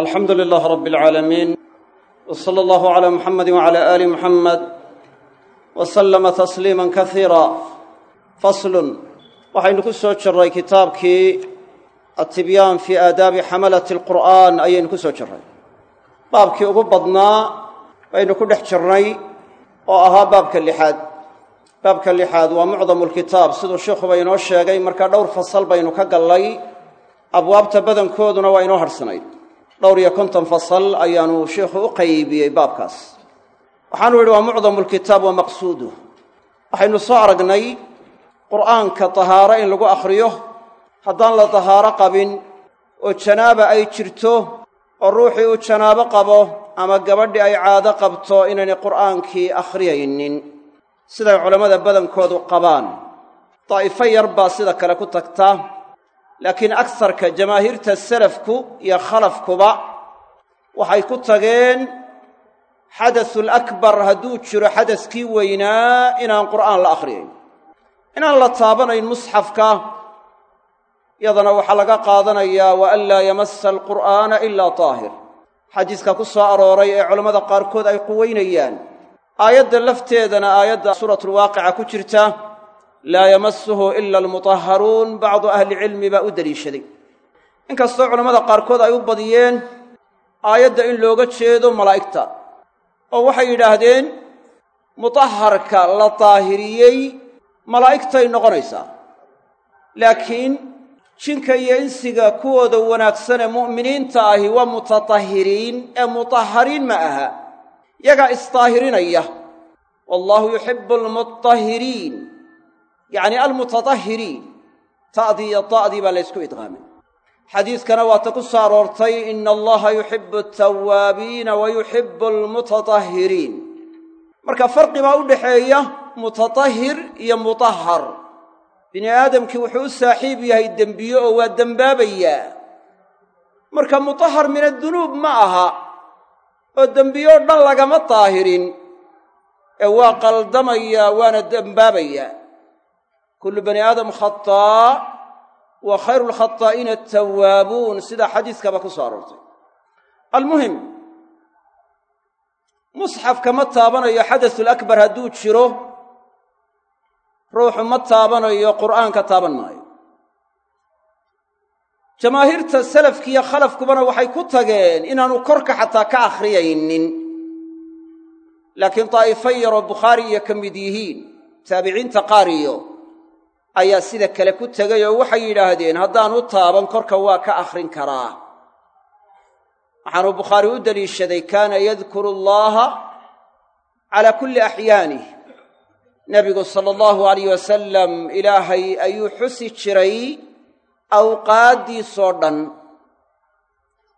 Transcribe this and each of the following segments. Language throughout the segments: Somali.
alxamdu lilaah rab اlcaalamiin w sala allahu cala muxamadi wcala aali muxamed wa slama tasliima kasiira faslun. Waxaynu ku soo jirray kitaabkii atibyaan fii aadaabi xamalati alqur'aan ayaynu ku soo jirray baabkii ugu badnaa baynu ku dhex jirnay oo ahaa baabka lixaad. Baabka lixaad waa mucdamu lkitaab siduu sheikhuba inoo sheegay markaa dhowr fasal baynu ka gallay. Abwaabta badankooduna waa inoo hadhsanayd dhowr iyo konton fasal ayaanu sheikhu u qaybiyey baabkaas. Waxaanu yidhi waa mucdamu lkitaab wa maqsuuduh waxaynu soo aragnay qur'aanka tahaaro in lagu akhriyo. Haddaan la tahaaro qabin oo janaaba ay jirto oo ruuxii uu janaabo qabo ama gabadhii ay caado qabto inaynay qur'aankii akhriyaynin siday culammada badankoodu qabaan. Daa'ifo yar baa sida kale ku tagta laakiin agsarka jamaahiirta salafku iyo khalafkuba waxay ku tageen xadasul akbar hadduu jiro xadaskii weynaa inaan qur'aan la akhriyayn inaan la taabanayn musxafka yadana waxaa laga qaadanayaa wa an laa yamassa alqur'aana ilaa taahir. Xadiiska ku soo arooray ee culammada qaarkood ay quweynayaan aayadda lafteedana aayadda suuratulwaaqica ku jirta laa yamasuhu ila almutahharuun bacdu ahlicilmi baa u deliishaday inkastoo culammada qaarkood ay u badiyeen aayadda in looga jeedo malaa'igta oo waxay yidhaahdeen mutahharka la daahiriyey malaa'igtay noqonaysaa. Laakiin jinka iyo insiga kuwooda wanaagsan ee mu'miniinta ahi waa mutatahhiriin ee mutahhariin ma aha. Yagaa isdaahirinaya wallaahu yuxibbu almutahhiriin yacni almutatahhiriin ta'dii iyo da'dii baa laysku idqaamay xadiiskana waa ta ku soo aroortay ina allaha yuxibbu altawaabiina wa yuxibbu almutatahhiriin marka farqi baa u dhaxeeya mutatahhir iyo mutahhar. Bini aadamkii wuxuu u saaxiib yahay dembiyo oo waa dembaabayaa marka mutahhar min addunuub ma aha oo dembiyo dhan lagama daahirin ee waa qaldamayaa waana dembaabayaa kullu bani aadam khataa wa khayru lkhataa'iina atawaabuun sida xadiiskaba ku soo aroortay. Almuhim musxafka ma taabanayo xadasulakbar hadduu jiro ruuxu ma taabanayo qur'aanka taaban maayo. Jamaahiirta salafkiiyo khalafkubana waxay ku tageen inaanu korka xataa ka akhriyaynin laakiin daa'ifo yaroo bukhaari iyo ka mid yihiin taabiciinta qaar iyo ayaa sida kale ku tegay oo waxay yidhaahdeen haddaanu taaban korka waa ka akhrin karaa. Waxaanuu bukhaari u deliishaday kaana yadkuru allaaha calaa kulli axyaanih nebigu sala allahu alayh wasalam ilaahay ayuu xusi jiray awqaaddiisoo dhan.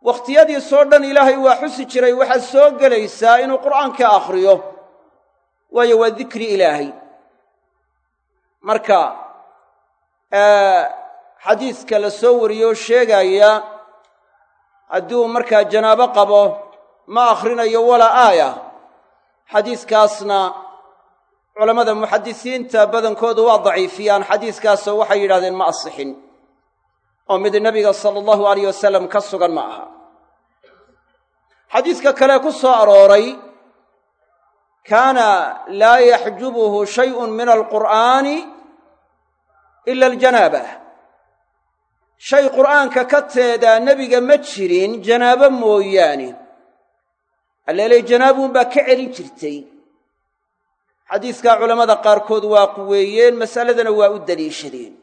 Wakhtiyadiisoo dhan ilaahay waa xusi jiray waxaa soo gelaysaa inuu qur'aanka akhriyo. Waayo waa dikri ilaahay. Marka xadiiska la soo wariyoo sheegaya hadduu markaa janaabo qabo ma akhrinayo walaa aaya. Xadiiskaasna culammada muxadisiinta badankoodu waa daciifiyaan. Xadiiskaasoo waxay yidhahdeen ma asixin. Oo mid nebiga sala allahu alayh wasalam ka sugan ma aha. Xadiiska kale ku soo arooray kaana laa yaxjubuhu shayun min alqur'aani ila aljanaaba. Shay qur'aanka ka teedaa nebiga ma jirin janaabo mooyaane. Alleelay janaabuunbaa ka celin jirtay. Xadiiskaa culammada qaarkood waa quweeyeen masaladana waa u deliishadeen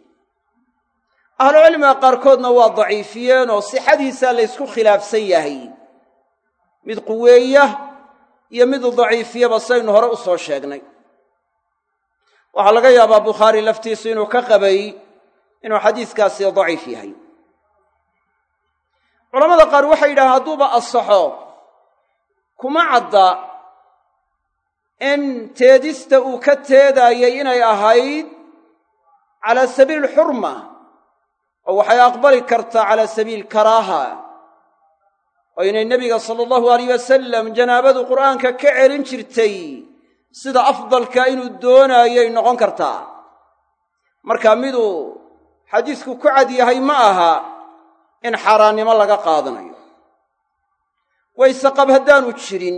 ahlucilmiga qaarkoodna waa daciifiyeen oo sixadiisaa laysku khilaafsan yahay. Mid quweeya iyo mid daciifiyaba saynu hore u soo sheegnay waxaa laga yaabaa bukhaari laftiisu inuu ka qabay inuu xadiiskaasi daciif yahay. Culamada qaar waxay yidhahdeen hadduuba asaxo kuma cadda in teedista uu ka teedaayay inay ahayd calaa sabiili alxurma oo waxay aqbali kartaa calaa sabiili karaaha oo inay nebiga sala allahu alayh wasalam janaabadu qur'aanka ka celin jirtay sida afdalka inuu doonaayay noqon kartaa. Marka miduu xadiisku ku cad yahay ma aha in xaaraannimo laga qaadanayo. Wayseqab haddaanu jirin.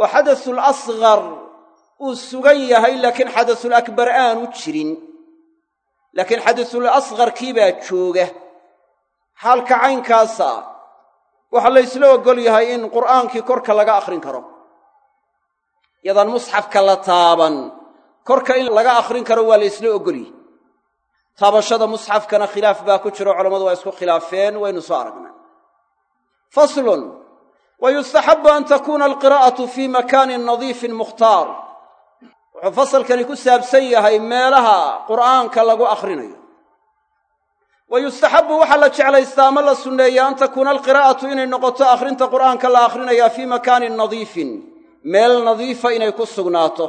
Oo xadasul asqar uu sugan yahay laakiin xadasul akbar aanu jirin. Laakiin xadasul asqarkii baa jooga. Xaalka caynkaasa waxaa la ysla oggol yahay in qur'aankii korka laga akhrin karo yadaan musxafka la taaban. Korka in laga akhrin karo waa la ysla oggolyahy taabashada musxafkana khilaaf baa ku jiro culammadu waa isku khilaafeen waynu soo aragnay. Faslun wa yustaxabbu an takuuna alqiraa'atu fii makaanin nadiifin mukhtaar. Wuxuu fasalkani ku saabsan yahay meelaha qur'aanka lagu akhrinayo. Wa yustaxabbu waxaa la jeclaystaa ama la sunneeyaa an takuuna alqiraa'atu inay noqoto akhrinta qur'aanka la akhrinayaa fii makaanin nadiifin meel nadiifa inay ku sugnaato.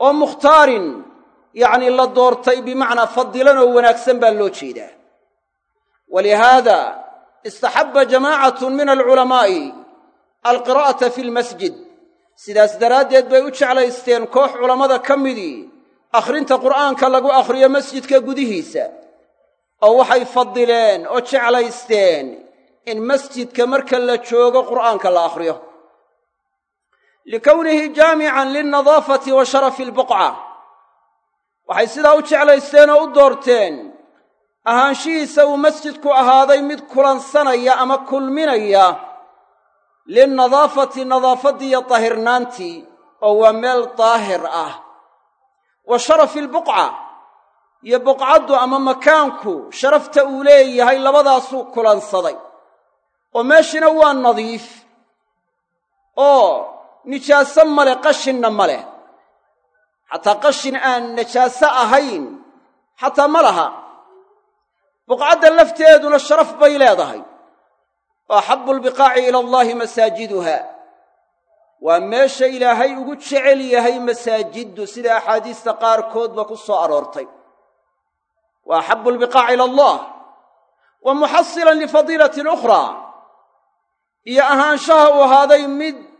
Oo mukhtaarin yacnii la doortay bimacnaa fadilan oo wanaagsan baa loo jeedaa. Walihaada istaxabba jamaacatun min alculamaa'i alqiraa'ata fi lmasjid. Sidaas daraaddeed bay u jeclaysteen koox culammada ka midii akhrinta qur'aanka lagu akhriyo masjidka gudihiisa. Oo waxay fadileen oo jeclaysteen in masjidka marka la joogo qur'aanka la akhriyo likownihi jaamican lilnadaafati wa sharafi albuqca waxay sidaa u jeclaysteen oo u doorteen ahaanshihiisa uu masjidku ahaaday mid kulansanaya ama kulminaya lilnadaafati nadaafaddii iyo daahirnaantii oo waa meel daahir ah. Wa sharafi albuqca iyo buqcaddu ama makaanku sharafta uu leeyahay labadaasuu kulansaday. Oo meeshina waa nadiif oo nijaaso male qashinna ma leh xataa qashin aan najaaso ahayn xataa ma laha. Buqcadda lafteeduna sharaf bay leedahay. Oo axabbu lbiqaaci ila allaahi masaajiduha. Waa meesha ilaahay ugu jecel yahay masaajiddu sida axaadiista qaarkoodba ku soo aroortay. Wa axabbu lbiqaaci ila allah. Wa muxasilan lifadiilatin ukhraa. Iyo ahaanshaha uu ahaaday mid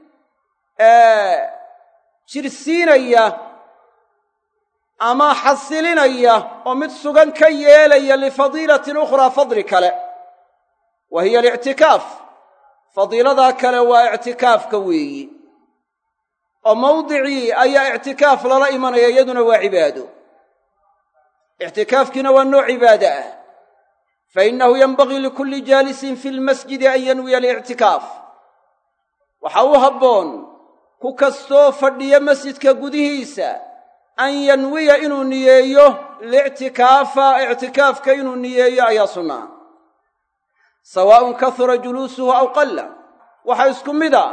jirsiinaya ama xasilinaya oo mid sugan ka yeelaya lifadiilatin ukhraa fadli kale. Wa hiya alictikaaf fadiiladaa kale waa ictikaafka weeyi. Oo mawdicii ayaa ictikaaf lala imanaya iyaduna waa cibaado. Ictikaafkiina waa nooc cibaado ah. Fa innahu yenbagii likulli jaalisin fi lmasjidi an yanwiya alictikaaf waxaa u habboon ku kastoo fadhiya masjidka gudihiisa an yanwiya inuu niyeeyo lictikaafa ictikaafka inuu niyeeyo ayaa sunnaa sawaa'un kahura juluusuhu aw qalla waxaa isku mid a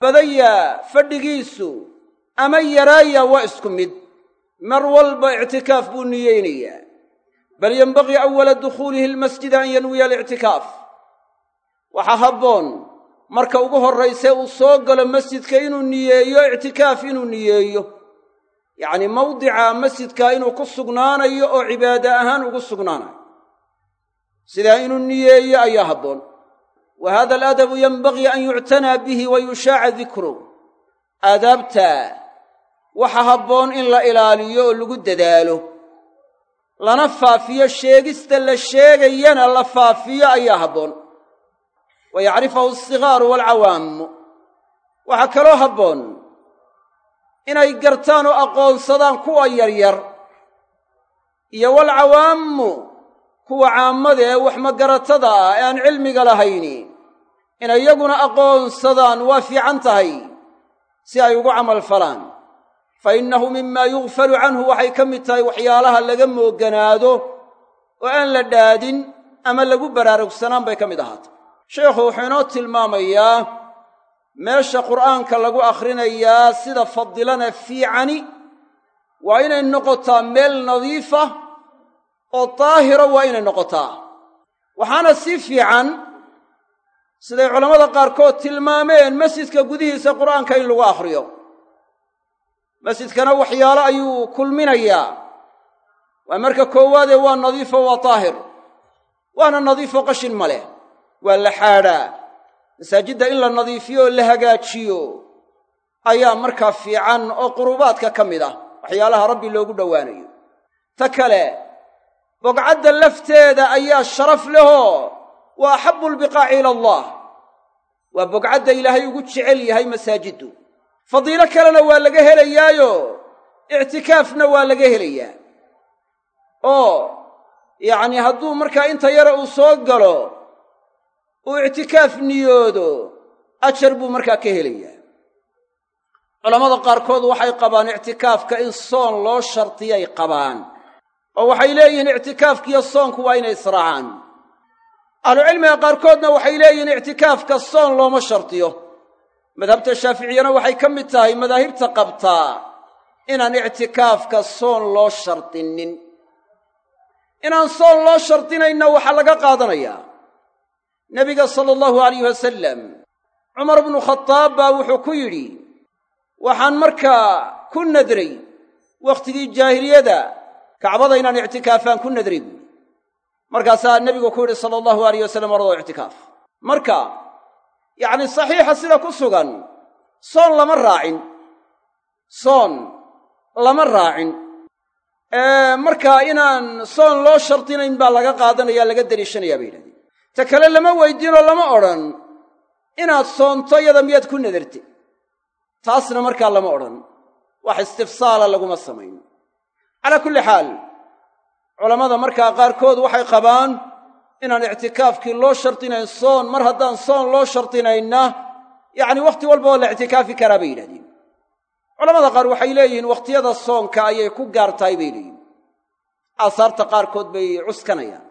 badaya fadhigiisu ama yaraaya waa isku mid. Mar walba ictikaaf buu niyeynayaa. Bal yenbagii awala dukhuulihi almasjida an yanwiya alictikaaf waxaa habboon marka ugu horraysee uu soo galo masjidka inuu niyeeyo ictikaaf inuu niyeeyo. Yacnii mawdica masjidka inuu ku sugnaanayo oo cibaade ahaan ugu sugnaanayo. Sidaa inuu niyeeyo ayaa habboon. Wa hada aladabu yenbagii an yuctanaa bihi wa yushaaca dikruh aadaabta waxa habboon in la ilaaliyo oo lagu dadaalo. Lana faafiyo sheegista la sheegayana la faafiyo ayaa habboon wa yacrifahu alsigaaru waalcawaamu waxaa kaloo habboon inay gartaan oo aqoonsadaan kuwa yaryar iyo waalcawaamu kuwa caammada ee wax magaratada ah ee aan cilmiga lahayni inay iyaguna aqoonsadaan waa fiican tahay si ay ugu camal falaan. fa innahu mimaa yugfalu canhu waxay ka mid tahay waxyaalaha laga mooganaado oo aan la dhaadin ama lagu baraarugsanaan bay ka mid ahaatay sheikhu wuxuu inoo tilmaamayaa meesha qur'aanka lagu akhrinayaa sida fadilana fiicani waa inay noqotaa meel nadiifa oo daahira waa inay noqotaa. Waxaana si fiican siday culammada qaarkood tilmaameen masjidka gudihiisa qur'aanka in lagu akhriyo. Masjidkana waxyaalo ayuu kulminayaa. Waa marka koowaadee waa nadiifo waa daahir waana nadiifo qashin ma leh waa la xaadhaa. Masaajidda in la nadiifiyo oo la hagaajiyo ayaa markaa fiican oo qurubaadka ka mid ah. Waxyaalaha rabbi loogu dhowaanayo. Ta kale bogcadda lafteeda ayaa sharaf lehoo wa axabbu lbiqaaci ila allah. Waa bogcadda ilaahay ugu jecel yahay masaajiddu. Fadiilo kalena waa laga helayaayo. Ictikaafna waa laga helayaa. Oo yacni hadduu markaa inta yara uu soo galo uu ictikaaf niyoodo ajar buu markaa ka helayaa culammada qaarkood waxay qabaan ictikaafka in soon loo shardiyay qabaan oo waxay leeyihiin ictikaafkiiyo soonku waa inay israacaan. Ahlucilmiga qaarkoodna waxay leeyihiin ictikaafka soon looma shardiyo madhabta shaaficiyana waxay ka mid tahay madaahibta qabtaa inaan ictikaafka soon loo shardinin inaan soon loo shardinayna waxaa laga qaadanayaa nebiga sala allahu alayh wasalam cumar bnu khadaab baa wuxuu ku yidhi waxaan markaa ku nadray wakhtigii jaahiliyada kacbada inaan ictikaafaan ku nadray buuri markaasaa nebigu ku yidhi sala allahu alayh wasalam oradoo ictikaaf. Marka yacni saxiixa sida ku sugan soon lama raacin soon lama raacin. Markaa inaan soon loo shardinayn baa laga qaadanaya laga deliishanayaa bay yidhahdeen ta kale lama weydiinoo lama odhan. Inaad soonto yada miyaad ku nadartay taasna markaa lama odhan. Wax istifsaala laguma samayn. Calaa kulli xaal culammada markaa qaarkood waxay qabaan inaan ictikaafkii loo shardinayn soon mar haddaan soon loo shardinaynna yacni wakhti walba oo la ictikaafi karaa bay yidhahdeen culamada qaar waxay leeyihiin wakhtiyada soonka ayay ku gaar tahay bay leeyihiin aasaarta qaarkood bay cuskanayaan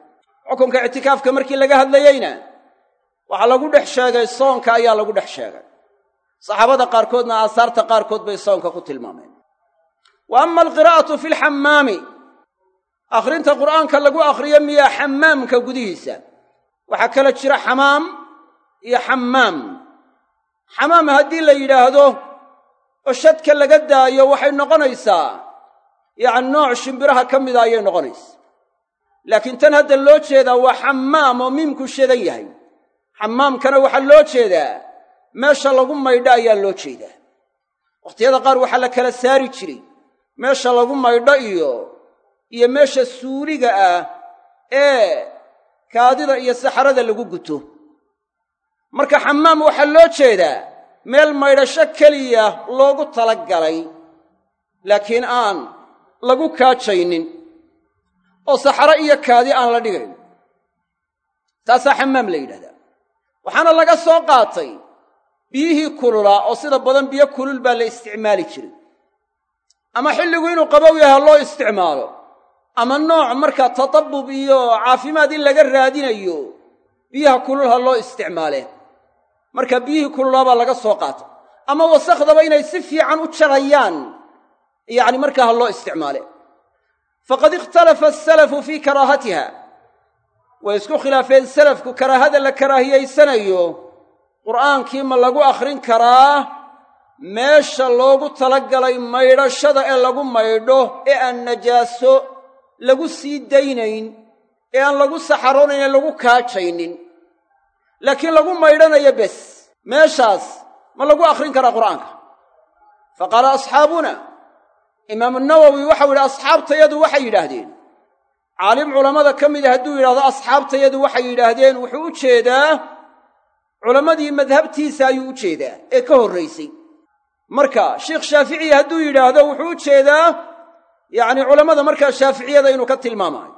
xukunka ictikaafka markii laga hadlayeyna waxaa lagu dhex sheegay soonka ayaa lagu dhex sheegay. Saxaabada qaarkoodna aasaarta qaarkood bay soonka ku tilmaameen. Wa ama alqiraa'atu fi lxammaami akhrinta qur'aanka lagu akhriyo miyaa xammaamka gudihiisa. Waxaa kala jira xamaam iyo xammaam xamaam haddii la yidhaahdo oo shadka laga daayo waxay noqonaysaa yacni nooc shimbiraha ka mida ayay noqonaysaa laakiin tan hadda loo jeedaa waa xammaam oo miimku shadan yahay. Xammaamkana waxaa loo jeedaa meesha lagu maydho ayaa loo jeedaa. Wakhtiyada qaar waxaa la kala saari jiray meesha lagu maydho iyo iyo meesha suuliga ah ee kaadida iyo saxarada lagu guto. Marka xammaam waxaa loo jeedaa meel maydhasho keliya loogu talagalay laakiin aan lagu kaajaynin oo saxaro iyo kaadi aan la dhigayn. Taasaa xammaam la yidhahdaa. Waxaana laga soo qaatay biyihii kululaa oo sida badan biyo kulul baa la isticmaali jiray. Ama xilligu inuu qabow yaha loo isticmaalo ama nooc markaa tadabub iyo caafimaad in laga raadinayo biyaha kulul ha loo isticmaaleen marka biyihii kululaa baa laga soo qaatay. Ama wasakhdaba inay si fiican u jarayaan yacni markaa ha loo isticmaale faqad ikhtalafa asalafu fii karaahatiha way isku khilaafeen salafku karaahada la karaahiyaysanayo qur'aankii ma lagu akhrin karaa meesha loogu talagalay maydhashada ee lagu maydho ee aan najaaso lagu sii daynayn ee aan lagu saxaroonayn ee lagu kaajaynin laakiin lagu maydhanayo bes meeshaas ma lagu akhrin karaa qur'aanka fa qaala asxaabuna imaamu nawowi waxau yidhi asxaabtayadu waxay yidhaahdeen. Caalim culammada ka mida hadduu yidhahdo asxaabtayadu waxay yidhaahdeen wuxuu u jeedaa culammadii madhabtiisa ayuu u jeedaa ee ka horraysay. Marka sheikh shaaficiya hadduu yidhaahdo wuxuu u jeedaa yacni culammada markaa shaaficiyada inuu ka tilmaamaayo.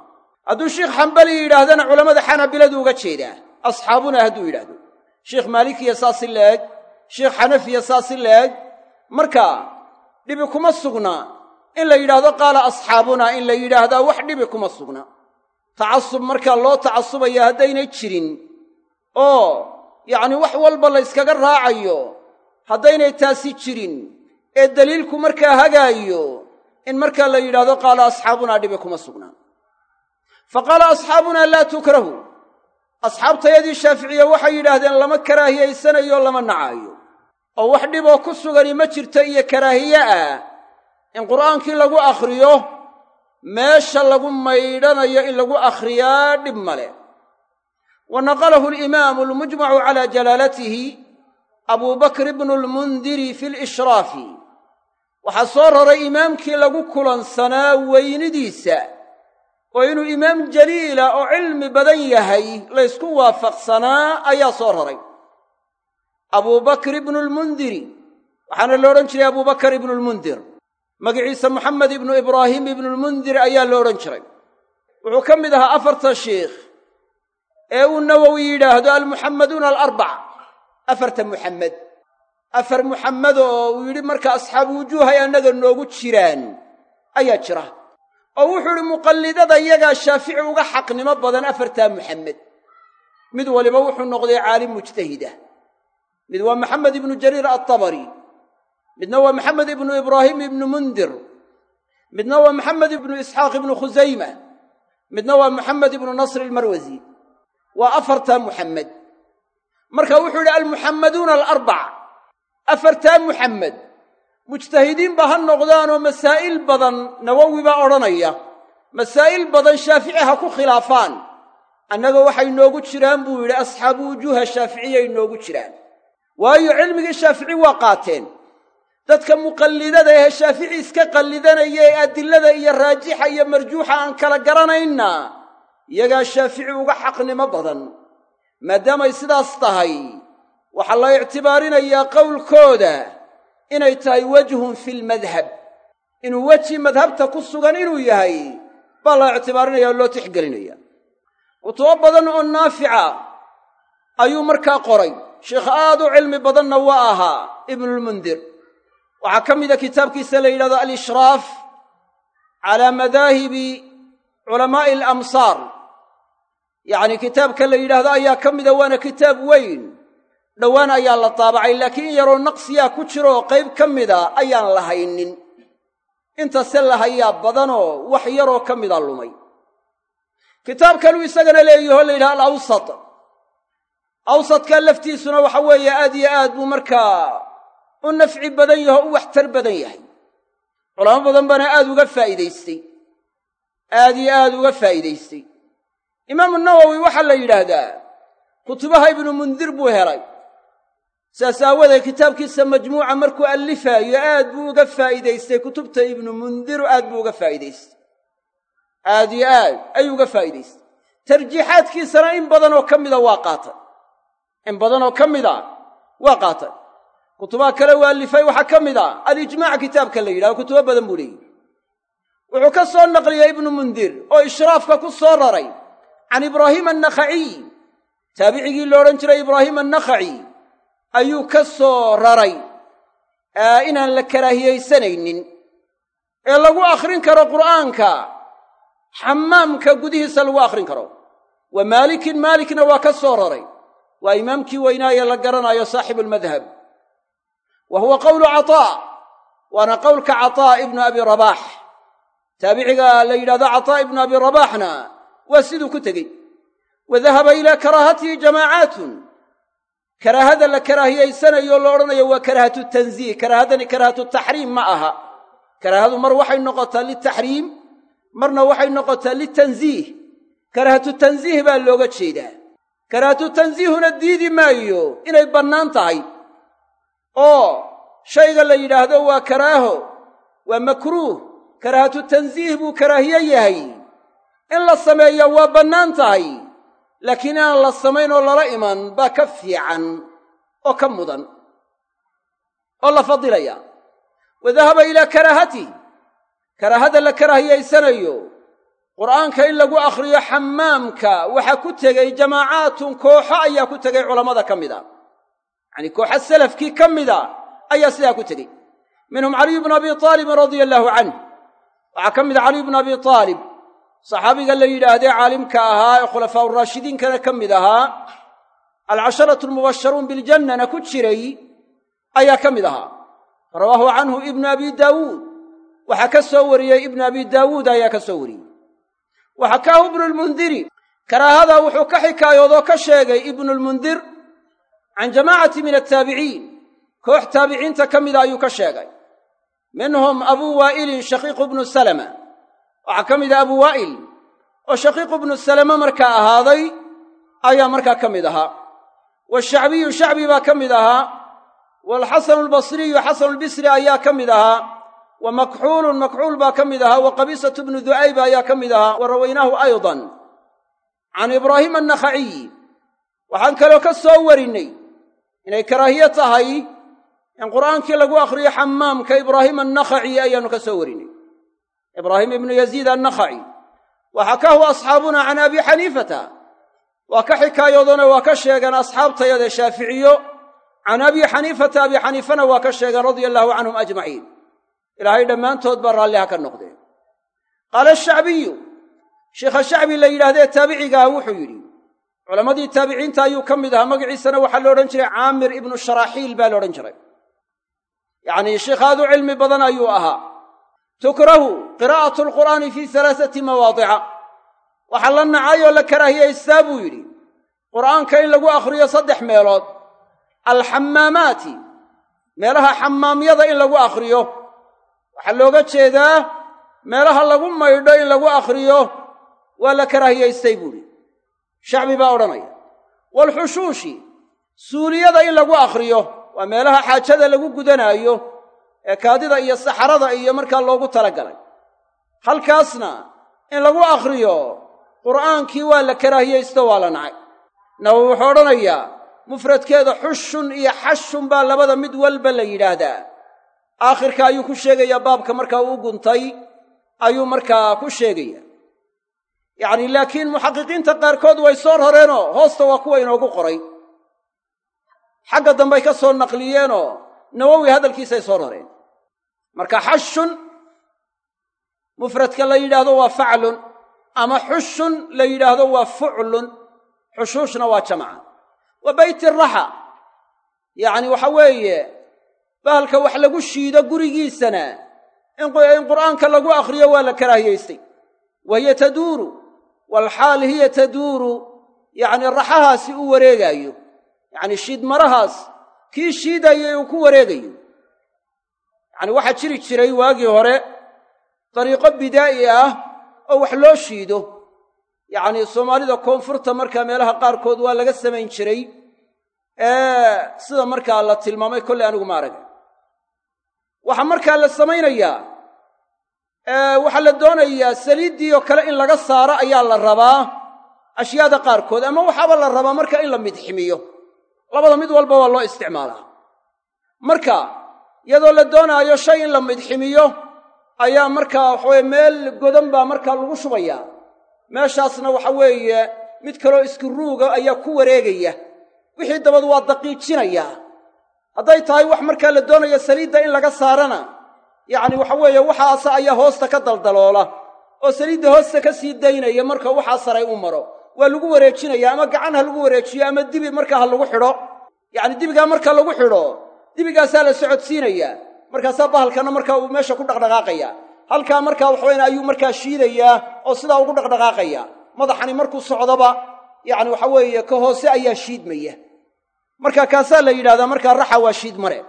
Hadduu sheikh xambali yidhaahdana culammada xanabiladu uga jeedaa asxaabuna hadduu yidhaahdo. Sheikh maalikiya saasi leeg sheikh xanafiya saasi leeg marka dhibi kuma sugna. In la yidhaahdo qaala asxaabuna in la yidhaahdaa wax dhibi kuma sugna. Tacasub markaa loo tacasubaya haddaynay jirin. Oo yacni wax walba la yskaga raacayo haddaynay taasi jirin. Ee daliilku markaa hagaayo in markaa la yidhaahdo qaala asxaabunaa dhibi kuma sugna. Fa qaala asxaabunaa laa tukrahu. Asxaabtayadii shaaficiye waxay yidhaahdeen lama karaahiyaysanayo lama nacaayo oo wax dhiboo ku sugani ma jirto iyo karaahiye ah in qur'aankii lagu akhriyo meesha lagu maydhanayo in lagu akhriyaa dhib male wa naqalahu alimaamu almujmacu calaa jalaalatihi abuu bakr ibnu lmundiri fi lishraafi waxaa soo raray imaamkii lagu kulansanaa weynidiisa oo inuu imaam jaliila oo cilmi badan yahay laysku waafaqsanaa ayaa soo raray abubakr ibnu lmundiri waxaana la odhan jiray abubakar ibnu lmundir magiciisa moxamed ibnu ibraahim ibnu lmundir ayaa la odhan jiray. Wuxuu ka mid ahaa afarta shiikh ee uu nawowi yidhaahdo almuxammaduuna alarbac afarta muxammed afar muxammed oo uu yidhi marka asxaabu wujuuhay annaga noogu jiraan. Ayaa jira. Oo wuxuu idhi muqallidada iyagaa shaafici uga xaqnimo badan afartaa muxammed mid waliba wuxuu noqday caalim mujtahida mid waa maxamed ibnu jariir altabari midna waa maxamed ibnu ibraahim ibnu mundir midna waa maxamed ibnu isxaaq ibnu khusayma midna waa maxamed ibnu nasr almarwasi waa afartaa muxammed marka wuxuu yidhi almuxammaduuna alarbac afartaa muxammed mujtahidiinba ha noqdaanoo masaa'il badan nawowi baa odhanaya. Masaa'il badan shaafici ha ku khilaafaan. Annaga waxay noogu jiraan buu yidhi asxaabu wujuuha shaaficiyay noogu jiraan waayo cilmigii shaafici waa qaateen. Dadka muqallidada ehe shaafici iska qallidanaya ee adilada iyo raajixa iyo marjuuxa aan kala garanaynna iyagaa shaafici uga xaqnimo badan. Maadaamay sidaas tahay waxaa la ictibaarinayaa qowlkooda inay tahay wejhun fi lmadhab inuu weji madhabta ku sugan inuu yahay baa la ictibaarinaya oo loo tixgelinaya. Kutubo badan oo naafica ayuu markaa qoray sheikh aad u cilmi badanna waa ahaa ibnulmundir waxaa ka mida kitaabkiisa la yidhahdo alishraaf calaa madaahibi culamaa'i alamsaar. Yacni kitaabka la yidhaahdo ayaa ka mida waana kitaab weyn. Dhowaan ayaa la daabacay laakiin in yaroo naqsiyaa ku jiro qayb ka mida ayaan la haynin. Intase la hayaa badanoo wax yaroo ka mida lumay. Kitaab kaluu isagana leeyaho la yidhaha alawsat awsadka laftiisuna waxa weeye aad iyo aad buu markaa u nafci badan yaho u waxtar badan yahay. Culamo badan baana aad uga faa'iidaystay aad iyo aad uga faa'iidaystay imaamu nawowi waxaa la yidhaahdaa kutubaha ibnu mundir buu helay. Saas aawadeed kitaabkiisa majmuuca markuu allifaayo aad buu uga faa'iidaystay kutubta ibnu mundiru aad buu uga faa'iidaystay aad iyo aad ayuu uga faa'iidaystay tarjiixaadkiisana in badanoo ka mida waa qaatay in badanoo ka mida waa qaatay. Kutubaha kale uu allifay waxaa ka mid a alijmaac kitaabka la yidhahdo kutubo badan buu leeyihi wuxuu ka soo naqliyey ibnu mundir oo ishraafka ku soo raray can ibraahiima annakhaciy taabicigii lo odhan jiray ibraahiim annakhaci ayuu ka soo raray inaan la karaahiyaysanaynin ee lagu akhrin karo qur'aanka xamaamka gudihiisa lagu akhrin karo. Wa maalikin maalikna waa ka soo raray waa imaamkii weynaaye la garanayo saaxibu lmadhab wa huwa qowlu cataa waana qowlka cataa ibnu abi rabaax taabiciga la yidhahdo cataa ibnu abi rabaaxna waa siduu ku tegey. Wa dahaba ilaa karaahatihi jamaacaatun karaahada la karaahiyaysanayo lo odhanayo waa karaahatu tanziih karaahadani karaahatu taxriim ma aha. Karaahadu mar waxay noqotaa litaxriim marna waxay noqotaa litanziih karaahatu tanziih baa looga jeedaa karaahatu tanziihuna diidi maayo inay bannaan tahay. Oo shayga la yidhaahdo waa karaaho waa makruuh. Karaahatu tanziih buu karaahiye yahay. In la sameeya waa bannaan tahay. Laakiin inaan la samayn oo lala iman baa ka fiican oo ka mudan. Oo la fadilaya. Wa dahaba ilaa karaahati. Karaahada la karaahiyaysanayo qur'aanka in lagu akhriyo xamaamka waxaa ku tegey jamaacaatun kooxo ayaa ku tegay culammada ka mid a yacanii kooxo salafkii ka mida ayaa sidaa ku tegey minhum caliyu bnu abi aalibin radia allaahu canh waxaa ka mid a caliyu bnu abi aalib saxaabiga la yidhaahdee caalimka ahaa ee khulafaa uraashidiinkana ka mid ahaa alcasharatu almubasharuun biljannana ku jiray ayaa ka mid ahaa. Rawaahu canhu ibnu abi daawuud. Waxaa ka soo wariyey ibnu abi daawuud ayaa ka soo wariyey waxakaahu ibnulmundiri karaahada wuxuu ka xikaayoodoo ka sheegay ibnulmundir can jamaacati min attaabiciin koox taabiciinta ka mida ayuu ka sheegay. Minhum abuu waa'ilin shaqiiqu bnu salama. Waxaa ka mid ah abu waa'il oo shaqiiqu bnu salama markaa ahaaday ayaa markaa ka mid ahaa. Washacbiyu shacbi baa ka mid ahaa. Waalxasanu albasriyu xasanulbisri ayaa ka mid ahaa wa makxuulun makxuul baa ka mid ahaa wa qabiisatu bnu du'ayba ayaa ka mid ahaa wa rawaynaahu aydan. Can ibraahiima annakhaciyi waxaan kaloo ka soo warinnay inay karaahiye tahay in qur'aankii lagu akhriyo xamaamka ibraahim annakhaci ayaannu ka soo warinay. Ibraahim ibnu yaziid annakhaci wa xakaahu asxaabuna can abi xaniifata waa ka xikaayoodone waa ka sheegeen asxaabtayade shaaficiyo can abi xaniifata abi xaniifana waa ka sheegeen radia allahu canhum ajmaciin ilaahay dhammaantood baa raalliha ka noqdeen qaala ashacbiyu sheikha shacbi la yidhahdee taabicigaah wuxuu yidhi culammadii taabiciinta ayuu ka mid ahaa magaciisana waxaa la odhan jiray caamir ibnu sharaaxiil baa la odhan jiray. Yacnii sheikh aad u cilmi badan ayuu ahaa. Tukrahu qiraa'atu alqur'aani fii halaasati mawaadica. Waxaa la nacay oo la karaahiyaystaa buu yidhi qur'aanka in lagu akhriyo saddex meelood alxamaamaati meelaha xamaamyada in lagu akhriyo waxaa looga jeedaa meelaha lagu maydho in lagu akhriyo waa la karaahiyaystay buuhi shacbi baa odhanaya waalxushuushi suuliyada in lagu akhriyo waa meelaha xaajada lagu gudanaayo ee kaadida iyo saxarada iyo markaa loogu talagalay. Halkaasna in lagu akhriyo qur'aankii waa la karaahiyaysto waa la nacay. Nawowi wuxuu odhanayaa mufradkeeda xushun iyo xashun baa labada mid walba la yidhaahdaa aakhirka ayuu ku sheegayaa baabka markaa uu guntay ayuu markaa ku sheegaya. Yacni laakiin muxaqiqiinta qaarkood way soo roreenoo hoosta waa kuwa inoogu qoray. Xagga dambey ka soo naqliyeenoo nawowi hadalkiisay soo roreen marka xashun mufradka la yidhaahdo waa faclun ama xushun la yidhaahdo waa fuclun xushuushna waa jamaca. Wa beyti raxa yacni waxa weeye bahalka wax lagu shiido gurigiisana. In qur'aanka lagu akhriyo waa la karaahiyaystay wa hiya taduuru walxaal hiya taduuru yacni raxahaasi u wareegaayo. Yacni shiidmarahaas kii shiidayay uu ku wareegayo. Yacni waxaa jiri jiray waagii hore dariiqo bidaa'i ah oo wax loo shiido. Yacni soomaalida koonfurta markaa meelaha qaarkood waa laga samayn jiray. Sida markaa la tilmaamay kolley anigu ma arag waxaa markaa la samaynayaa waxaa la doonayaa saliiddii oo kale in laga saaro ayaa la rabaa ashyaada qaarkood ama waxaaba la rabaa marka in la midximiyo labada mid walba waa loo isticmaalaa. Marka iyadoo la doonaayo shay in la midximiyo ayaa markaa waxaweye meel godan baa markaa lagu shubayaa. Meeshaasna waxa weeye mid kaloo iskiruuga ayaa ku wareegaya. Wixii dabad waa daqiijinayaa hadday tahay wax markaa la doonayo saliidda in laga saarana yacni waxa weeye waxaase ayaa hoosta ka daldaloola oo saliidda hoosta ka sii daynaya marka waxaa saray u maro. Waa lagu wareejinaya ama gacan ha lagu wareejiyo ama dibi markaa ha lagu xidho. Yacni dibigaa marka lagu xidho dibigaasaa la socodsiinaya markaasaa bahalkana markaa uu meesha ku dhaqdhaqaaqaya. Halkaa markaa waxaweyn ayuu markaa shiidayaa oo sidaa ugu dhaqdhaqaaqaya. Madaxani markuu socdoba yacni waxa weeye ka hoose ayaa shiidmaya marka kaasaa la yidhahdaa markaa raxa waa shiid mare.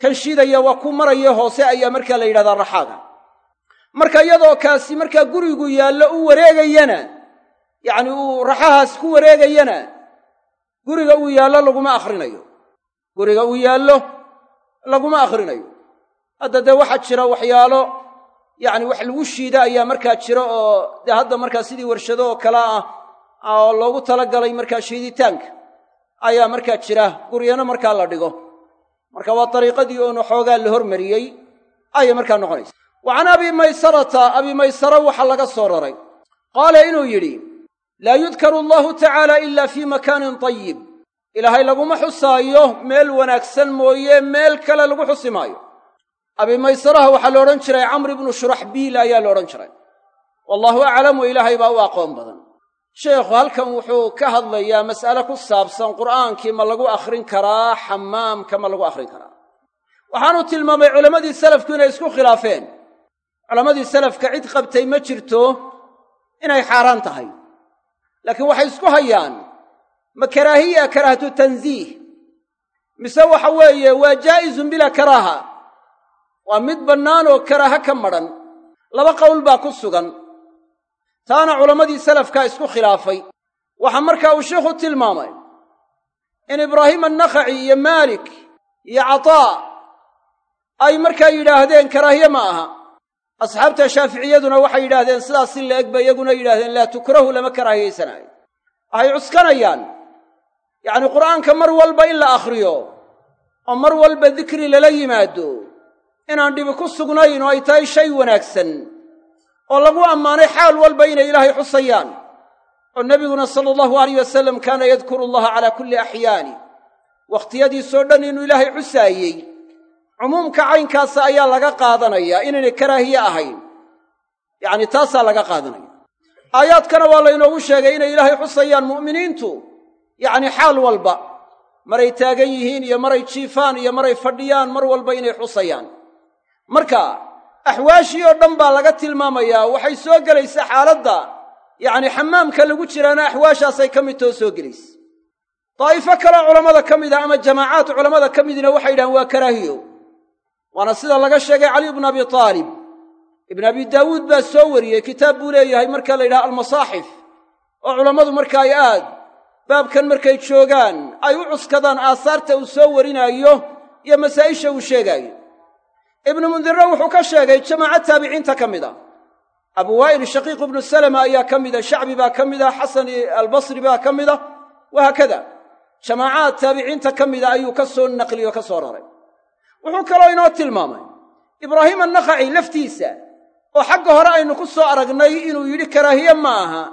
Kan shiidaya waa ku maraya hoose ayaa markaa la yidhahdaa raxaaga. Marka iyadoo kaasi markaa gurigu yaallo u wareegayana yacni uu raxahaas ku wareegayana guriga uu yaallo laguma akhrinayo. Guriga uu yaallo laguma akhrinayo. Hadda dee waxaa jira waxyaalo yacni wax lagu shiida ayaa markaa jira oo dee hadda markaa sidii warshado oo kale ah oo loogu talagalay markaa shiiditaanka ayaa markaa jira. Guryana markaa la dhigo. Marka waa dariiqadii oonu xoogaa la hormariyey ayay markaa noqonaysa. Wa can abi maysarata abi maysara waxaa laga soo raray. Qaala inuu yidhi laa yudkaru allahu tacaala ila fii makaanin tayib ilaahay laguma xusaayo meel wanaagsan mooye meel kale lagu xusi maayo. Abi maysaraha waxaa la odhan jiray camr ibnu shuraxbiil ayaa la odhan jiray. Wallaahu aclamu ilaahay baa u aqoon badan sheekhu halkan wuxuu ka hadlayaa mas'ale ku saabsan qur'aankii ma lagu akhrin karaa xamaamka ma lagu akhrin karaa. Waxaanuu tilmaamay culammadii salafku inay isku khilaafeen. Culammadii salafka cid qabtay ma jirto inay xaaraan tahay. Laakiin waxay isku hayaan ma karaahiya karaahatu tansiih mise waxa weeye waa jaa'izun bilaa karaaha. Waa mid bannaan oo karaaha ka madhan laba qowl baa ku sugan taana culammadii salafkaa isku khilaafay. Waxaa markaa uu sheikhu tilmaamay in ibraahim annakhaci iyo maalik iyo cataa ay markaa yidhaahdeen karaahiye ma aha. Asxaabta shaaficiyaduna waxay yidhaahdeen sidaas si la eg ba iyaguna yidhahdeen laa tukrahu lama karaahiyaysanaayo waxay cuskanayaan yacni qur'aanka mar walba in la akhriyo oo mar walba dikri lala yimaado inaan dhibi ku sugnayn oo ay tahay shay wanaagsan oo lagu ammaanay xaal walba inay ilaahay xusayaan oo nebiguna sala allahu alayh wasalam kaana yadkuru allaha calaa kulli axyaani. Wakhtiyadiisoo dhan inuu ilaahay xusaayey cumuumka caynkaasa ayaa laga qaadanayaa inaynay karaahiye ahayn. Yacni taasaa laga qaadanaya. Aayaadkana waa laynoogu sheegay inay ilaahay xusayaan mu'miniintu yacni xaal walba. Maray taagan yihiin iyo maray jiifaan iyo maray fadhiyaan mar walba inay xusayaan. Marka axwaashii oo dhan baa laga tilmaamayaa. Waxay soo gelaysa xaaladda. Yacni xamaamka lagu jiraana axwaashaasay ka mid too soo gelaysa. Daa'ifo kaleo culammada ka mid a ama jamaacaad culammada ka midina waxay yidhahaan waa karaahiyo. Waana sida laga sheegay caliy bnu abi taalib. Ibn abi daawuud baa soo wariyey kitaab buu leeyahay marka la yidhaha almasaaxif oo culammadu marka ay aad baabkan markay joogaan ay u cuskadaan aasaarta uu soo warinaayo iyo masaa'isha uu sheegaayo ibnu mundirre wuxuu ka sheegay jamaaca taabiciinta ka mid a. Abu waa'il shaqiiq ibnu salama ayaa ka mida shacbi baa ka mid a xasan albasri baa ka mid a. Wahaakada jamaacaad taabiciinta ka mida ayuu ka soo naqliyo ka soo raray. Wuxuu kaloo inoo tilmaamay ibraahiim annakhaci laftiisa oo xagga hore aynu ku soo aragnay inuu yidhi karaahiye ma aha.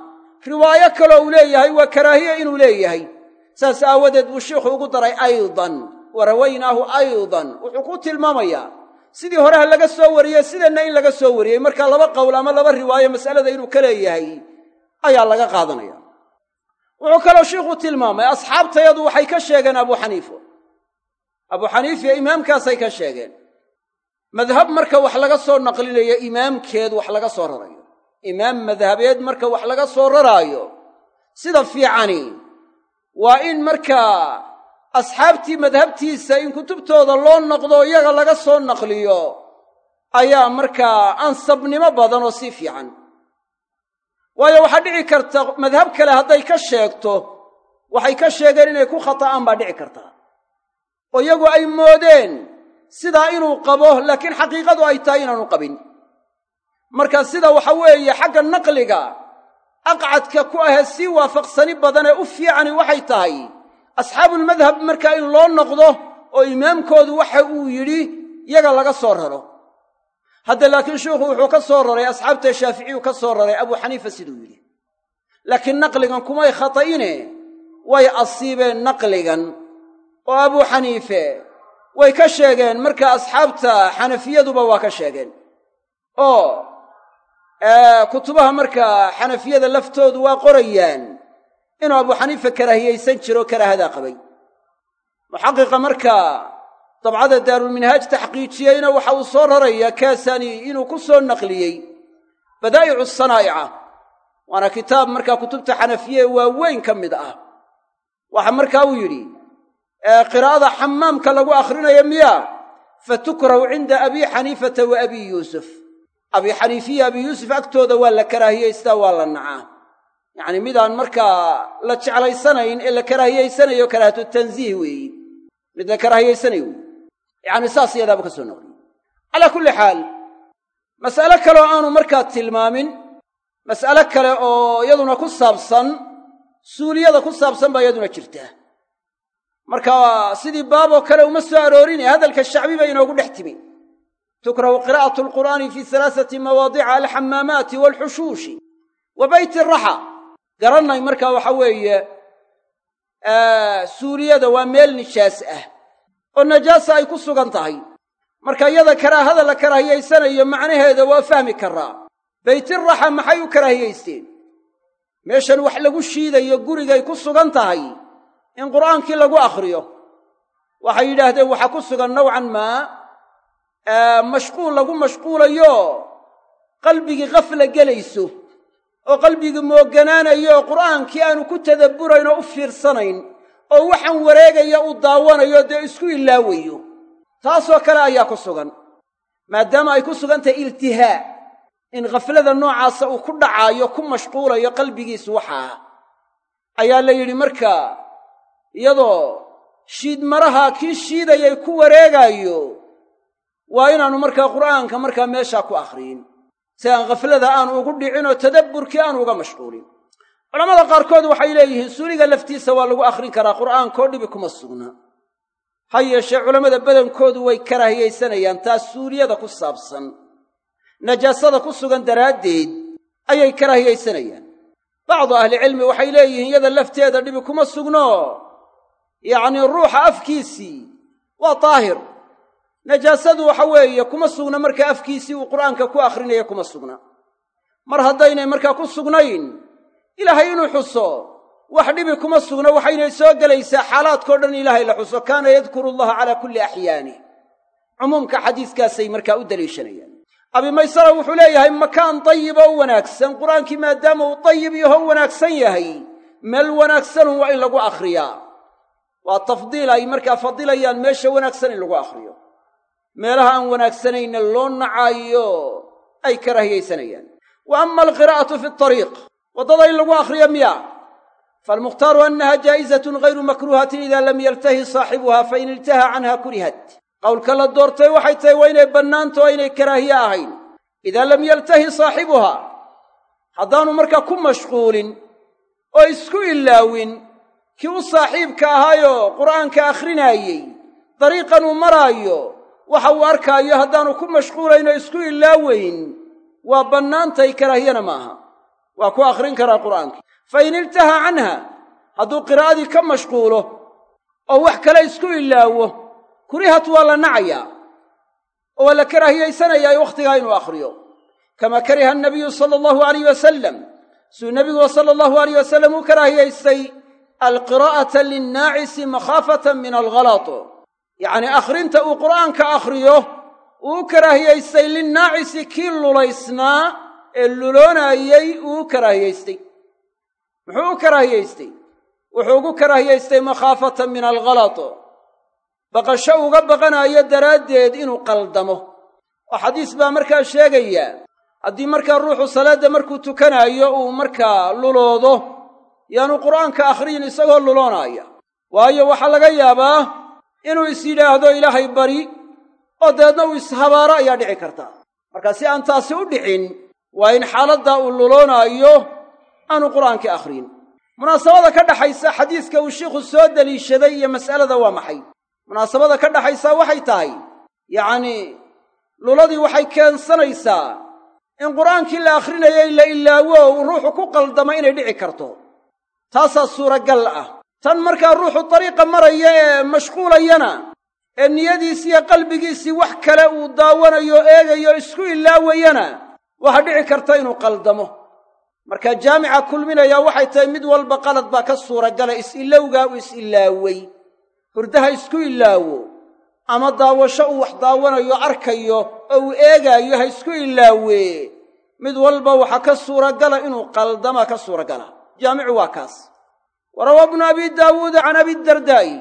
Riwaayo kaloo uu leeyahay waa karaahiye inuu leeyahay. Saas aawadeed buu sheikhu ugu daray aydan. Wa aydan. Wuxuu ku tilmaamayaa sidii hore ha laga soo wariyey sidanna in laga soo wariyey marka laba qowl ama laba riwaayo mas'alada inuu ka leeyahay ayaa laga qaadanaya. Wuxuu kaloo shiikhu tilmaamay asxaabtayadu waxay ka sheegeen abu xaniifo abu xaniifiya imaamkaasay ka sheegeen. Madhab marka wax laga soo naqlinayo imaamkeed wax laga soo rarayo. Imaam madhabeed marka wax laga soo raraayo. Sida fiicani waa in markaa asxaabtii madhabtiisa in kutubtooda loo noqdo iyaga laga soo naqliyo ayaa markaa ansabnimo badan oo sii fiican. Waayo waxaa dhici karta madhab kale hadday ka sheegto waxay ka sheegeen inay ku khata'aan baa dhici karta. Oo iyagu ay moodeen sidaa inuu qabo laakiin xaqiiqadu ay tahay inaanu qabin. Marka sida waxa weeye xagga naqliga aqcadka ku ahee sii waafaqsani badanee u fiicani waxay tahay asxaabulmadhab markaa in loo noqdo oo imaamkoodu waxa uu yidhi yaga laga soo raro. Hadda laakiin sheikhu wuxuu ka soo raray asxaabta shaaficiyuu ka soo raray abuu xaniifa siduu yidhi laakiin naqligan kumay khata'ine way asiibeen naqligan. Oo abuu xaniife way ka sheegeen marka asxaabta xanafiyaduba waa ka sheegeen. Oo kutubaha markaa xanafiyada laftoodu waa qorayaan inuu abuu xaniifa karaahiyaysan jiro karaahadaa qabay. Muxaqiqa markaa dabcada daarulminhaaj taxqiijiyeyna waxa uu soo rarayaa kaasani inuu ku soo naqliyey. Badaa'icu sanaa'ica waana kitaab markaa kutubta xanafiye waaweyn ka mid ah. Waxa markaa uu yidhi qiraa'ada xamaamka lagu akhrinayo miyaa fatukrahu cinda abii xaniifata wa abii yuusuf. Abii xaniifiya abii yuusuf agtooda waa la karaahiyaystaa waa la nacaa yacni midaan markaa la jeclaysanayn ee la karaahiyaysanayo karaahatu tansiih weeyi mid la karaahiyaysanayo wey yacni saas iyadaaba ka soo noqliy calaa kulli xaal mas'ale kaleoo aanu markaa tilmaamin mas'ale kale oo iyaduna ku saabsan suuliyada ku saabsan baa iyaduna jirtaa marka sidii baaboo kale uma soo aroorine hadalka shacbi bay inoogu dhex timi tukrahu qiraa'atu alqur'aani fii halaasati mawaadica alxamaamaati waalxushuushi wa beyti raxa garannay marka waxa weeye suuliyada waa meel nijaas ah oo najaasa ay ku sugan tahay. Marka iyada karaahada la karaahiyaysanayo macnaheeda waa fahmi karaa beytiraxa maxay u karaahiyaysteen meeshan wax lagu shiidayo gurigay ku sugan tahay in qur'aankii lagu akhriyo. Waxay yidhaahdeen waxaa ku sugan nowcan maa mashquul lagu mashquulayo qalbigii kafla gelayso oo qalbigii mooganaanayo oo qur'aankii aanu ku tadabburayn u fiirsanayn oo waxaan wareegaya uu daawanayo dee isku ilaawayo. Taasoo kale ayaa ku sugan maadaama ay ku sugan tahay iltihaa in khaflada noocaasa uu ku dhacaayo ku mashquulayo qalbigiisu waxaa ayaa la yidhi markaa iyadoo shiid maraha kii shiidayay ku wareegaayo waa inaannu markaa qur'aanka markaa meeshaa ku akhriyin si aan khaflada aanu ugu dhicin oo tadabburkii aanu uga mashquulin. Culamada qaarkood waxay leeyihiin suuliga laftiisa waa lagu akhrin karaa qur'aankoo dhibi kuma sugna. Ha yeeshee culammada badankoodu way karaahiyaysanayaan taas suuliyada ku saabsan. Najaasada ku sugan daraaddeed ayay karaahiyaysanayaan bacdu ahlicilmi waxay leeyihiin iyada lafteeda dhibi kuma sugno. Yacnii ruuxa afkiisii waa daahir najaasadu waxa weeye kuma sugna markaa afkiisii uu qur'aanka ku akhrinaya kuma sugna. Mar haddaynay markaa ku sugnayn ilaahay inuu xuso wax dhibi kuma sugna waxaynay soo gelaysaa xaalaadkao dhan ilaahay la xuso. Kaana yadkuru allaha calaa kulli axyaani cumuumka xadiiskaasay markaa u daliishanayaan. Abi maysara wuxuu leeyahay makaan dayib oo wanaagsan qur'aankii maadaama uu dayib yaho wanaagsan yahay meel wanaagsanun waa in lagu akhriyaa. Waa tafdiil ay markaa fadilayaan meesha wanaagsan in lagu akhriyo meelaha aan wanaagsanayna loo nacaayo ay karaahiyaysanayaan wa ama alqiraa'atu fi tariiq waddada in lagu akhriyo miya? Faalmukhtaaru annaha jaa'izatun hayru makruuhatin idaa lam yaltahi saaxibuha fain iltaha canha kurihat. Qowlka la doortay waxay tahay waa inay bannaanto o aynay karaahiye ahayn. Idaa lam yaltahi saaxibuha haddaanu markaa ku mashquulin oo isku ilaawin kii u saaxiibka ahaayoo qur'aanka akhrinaayey dariiqan uu maraayo waxa uu arkaayo haddaanu ku mashquulayn oo isku ilaaweyn waa bannaantay karaahiyana maaha waa ku akhrin karaa qur'aanka. Fa in iltaha canha hadduu qiraa'adii ka mashquulo oo wax kale isku ilaawo kurihat waa la nacayaa oo waa la karaahiyaysanayaa wakhtigaa inuu akhriyo. Kama kariha annabiyu sala allahu alayh wasalam siduu nebigu sala allahu alayh wasalam u karaahiyaystay alqiraa'ata linnaacisi makhaafatan min alghalat yacnii akhrinta uu qur'aanka akhriyo uu u karaahiyaystay linnaacisi kii lulaysnaa ee luloonaayey uu u karaahiyaystay. Muxuu u karaahiyaystay? Wuxuu ugu karaahiyaystay makhaafatan min alghalat baqasho uga baqanaayo daraaddeed inuu qaldamo. Oo xadiis baa markaa sheegaya haddii markaa ruuxu salaadda markuu tukanaayo uu markaa luloodo yaanu qur'aanka akhriyin isagoo luloonaaya waayo waxaa laga yaabaa inuu is yidhaahdo ilaahay bari oo dabeedna uu ishabaaro ayaa dhici karta. Marka si aan taasi u dhicin waa in xaaladdaa uu luloonaayo aanu qur'aankii akhriyin. Munaasabada ka dhaxaysa xadiiska uu shiikhu soo deliishaday iyo mas'alada waa maxay? Munaasabada ka dhaxaysaa waxay tahay yacnii luladii waxay keensanaysaa in qur'aankii la akhrinayay la ilaawo uu ruuxu ku qaldamo inay dhici karto. Taasaa suuragal ah tan markaa ruuxu dariiqa maraya ee mashquulayana ee niyadiisii iyo qalbigiisii wax kale uu daawanayo eegayo isku ilaawayana waxa dhici karta inuu qaldamo. Marka jaamica kulminaya waxay tahay mid walba qalad baa ka suuragala is-ilowgaa uu is-ilaawey hurdaha isku ilaawo ama daawasho uu wax daawanayo arkayo oo uu eegaayo ha isku ilaawe mid walba waxa ka suuragala inuu qaldama ka suuragala jaamicu waa kaas wa rawaa bnu abi daawuuda can abi dardaa'i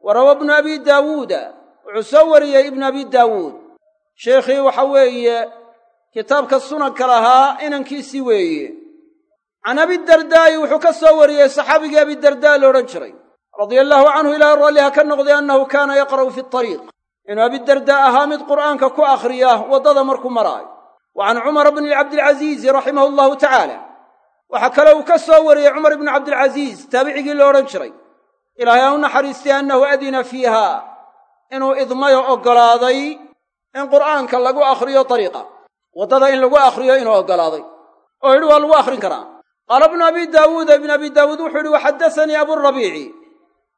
wa rawaa bnu abi daawuuda wuxuu soo wariyey ibnu abi daawuud sheikhii waxa weeye kitaabka sunanka lahaa inankiisii weeye can abidardaa'i wuxuu ka soo wariyey saxaabigii abidardaa la odhan jiray radia allaahu canhu ilaaha raalliha ka noqday annahu kaana yaqra'u fi tariiq inuu abidardaa ahaa mid qur'aanka ku akhriya waddada markuu maraayo wa can cumara bni cabdilcasiizi raximahu allahu tacaala waxaa kale uu ka soo wariyey cumar ibnu cabdilcasiis taabicigii la odhan jiray. Ilaahay ha u naxariistay annahu adina fiiha inuu idmayo oggolaaday in qur'aanka lagu akhriyo dariiqa waddada in lagu akhriyo inuu oggolaaday oo yidhi waa lagu akhrin karaa. Qaala bnu abi daawuuda ibnu abi daawuud wuxuu yidhi waxaddasanii aburabiici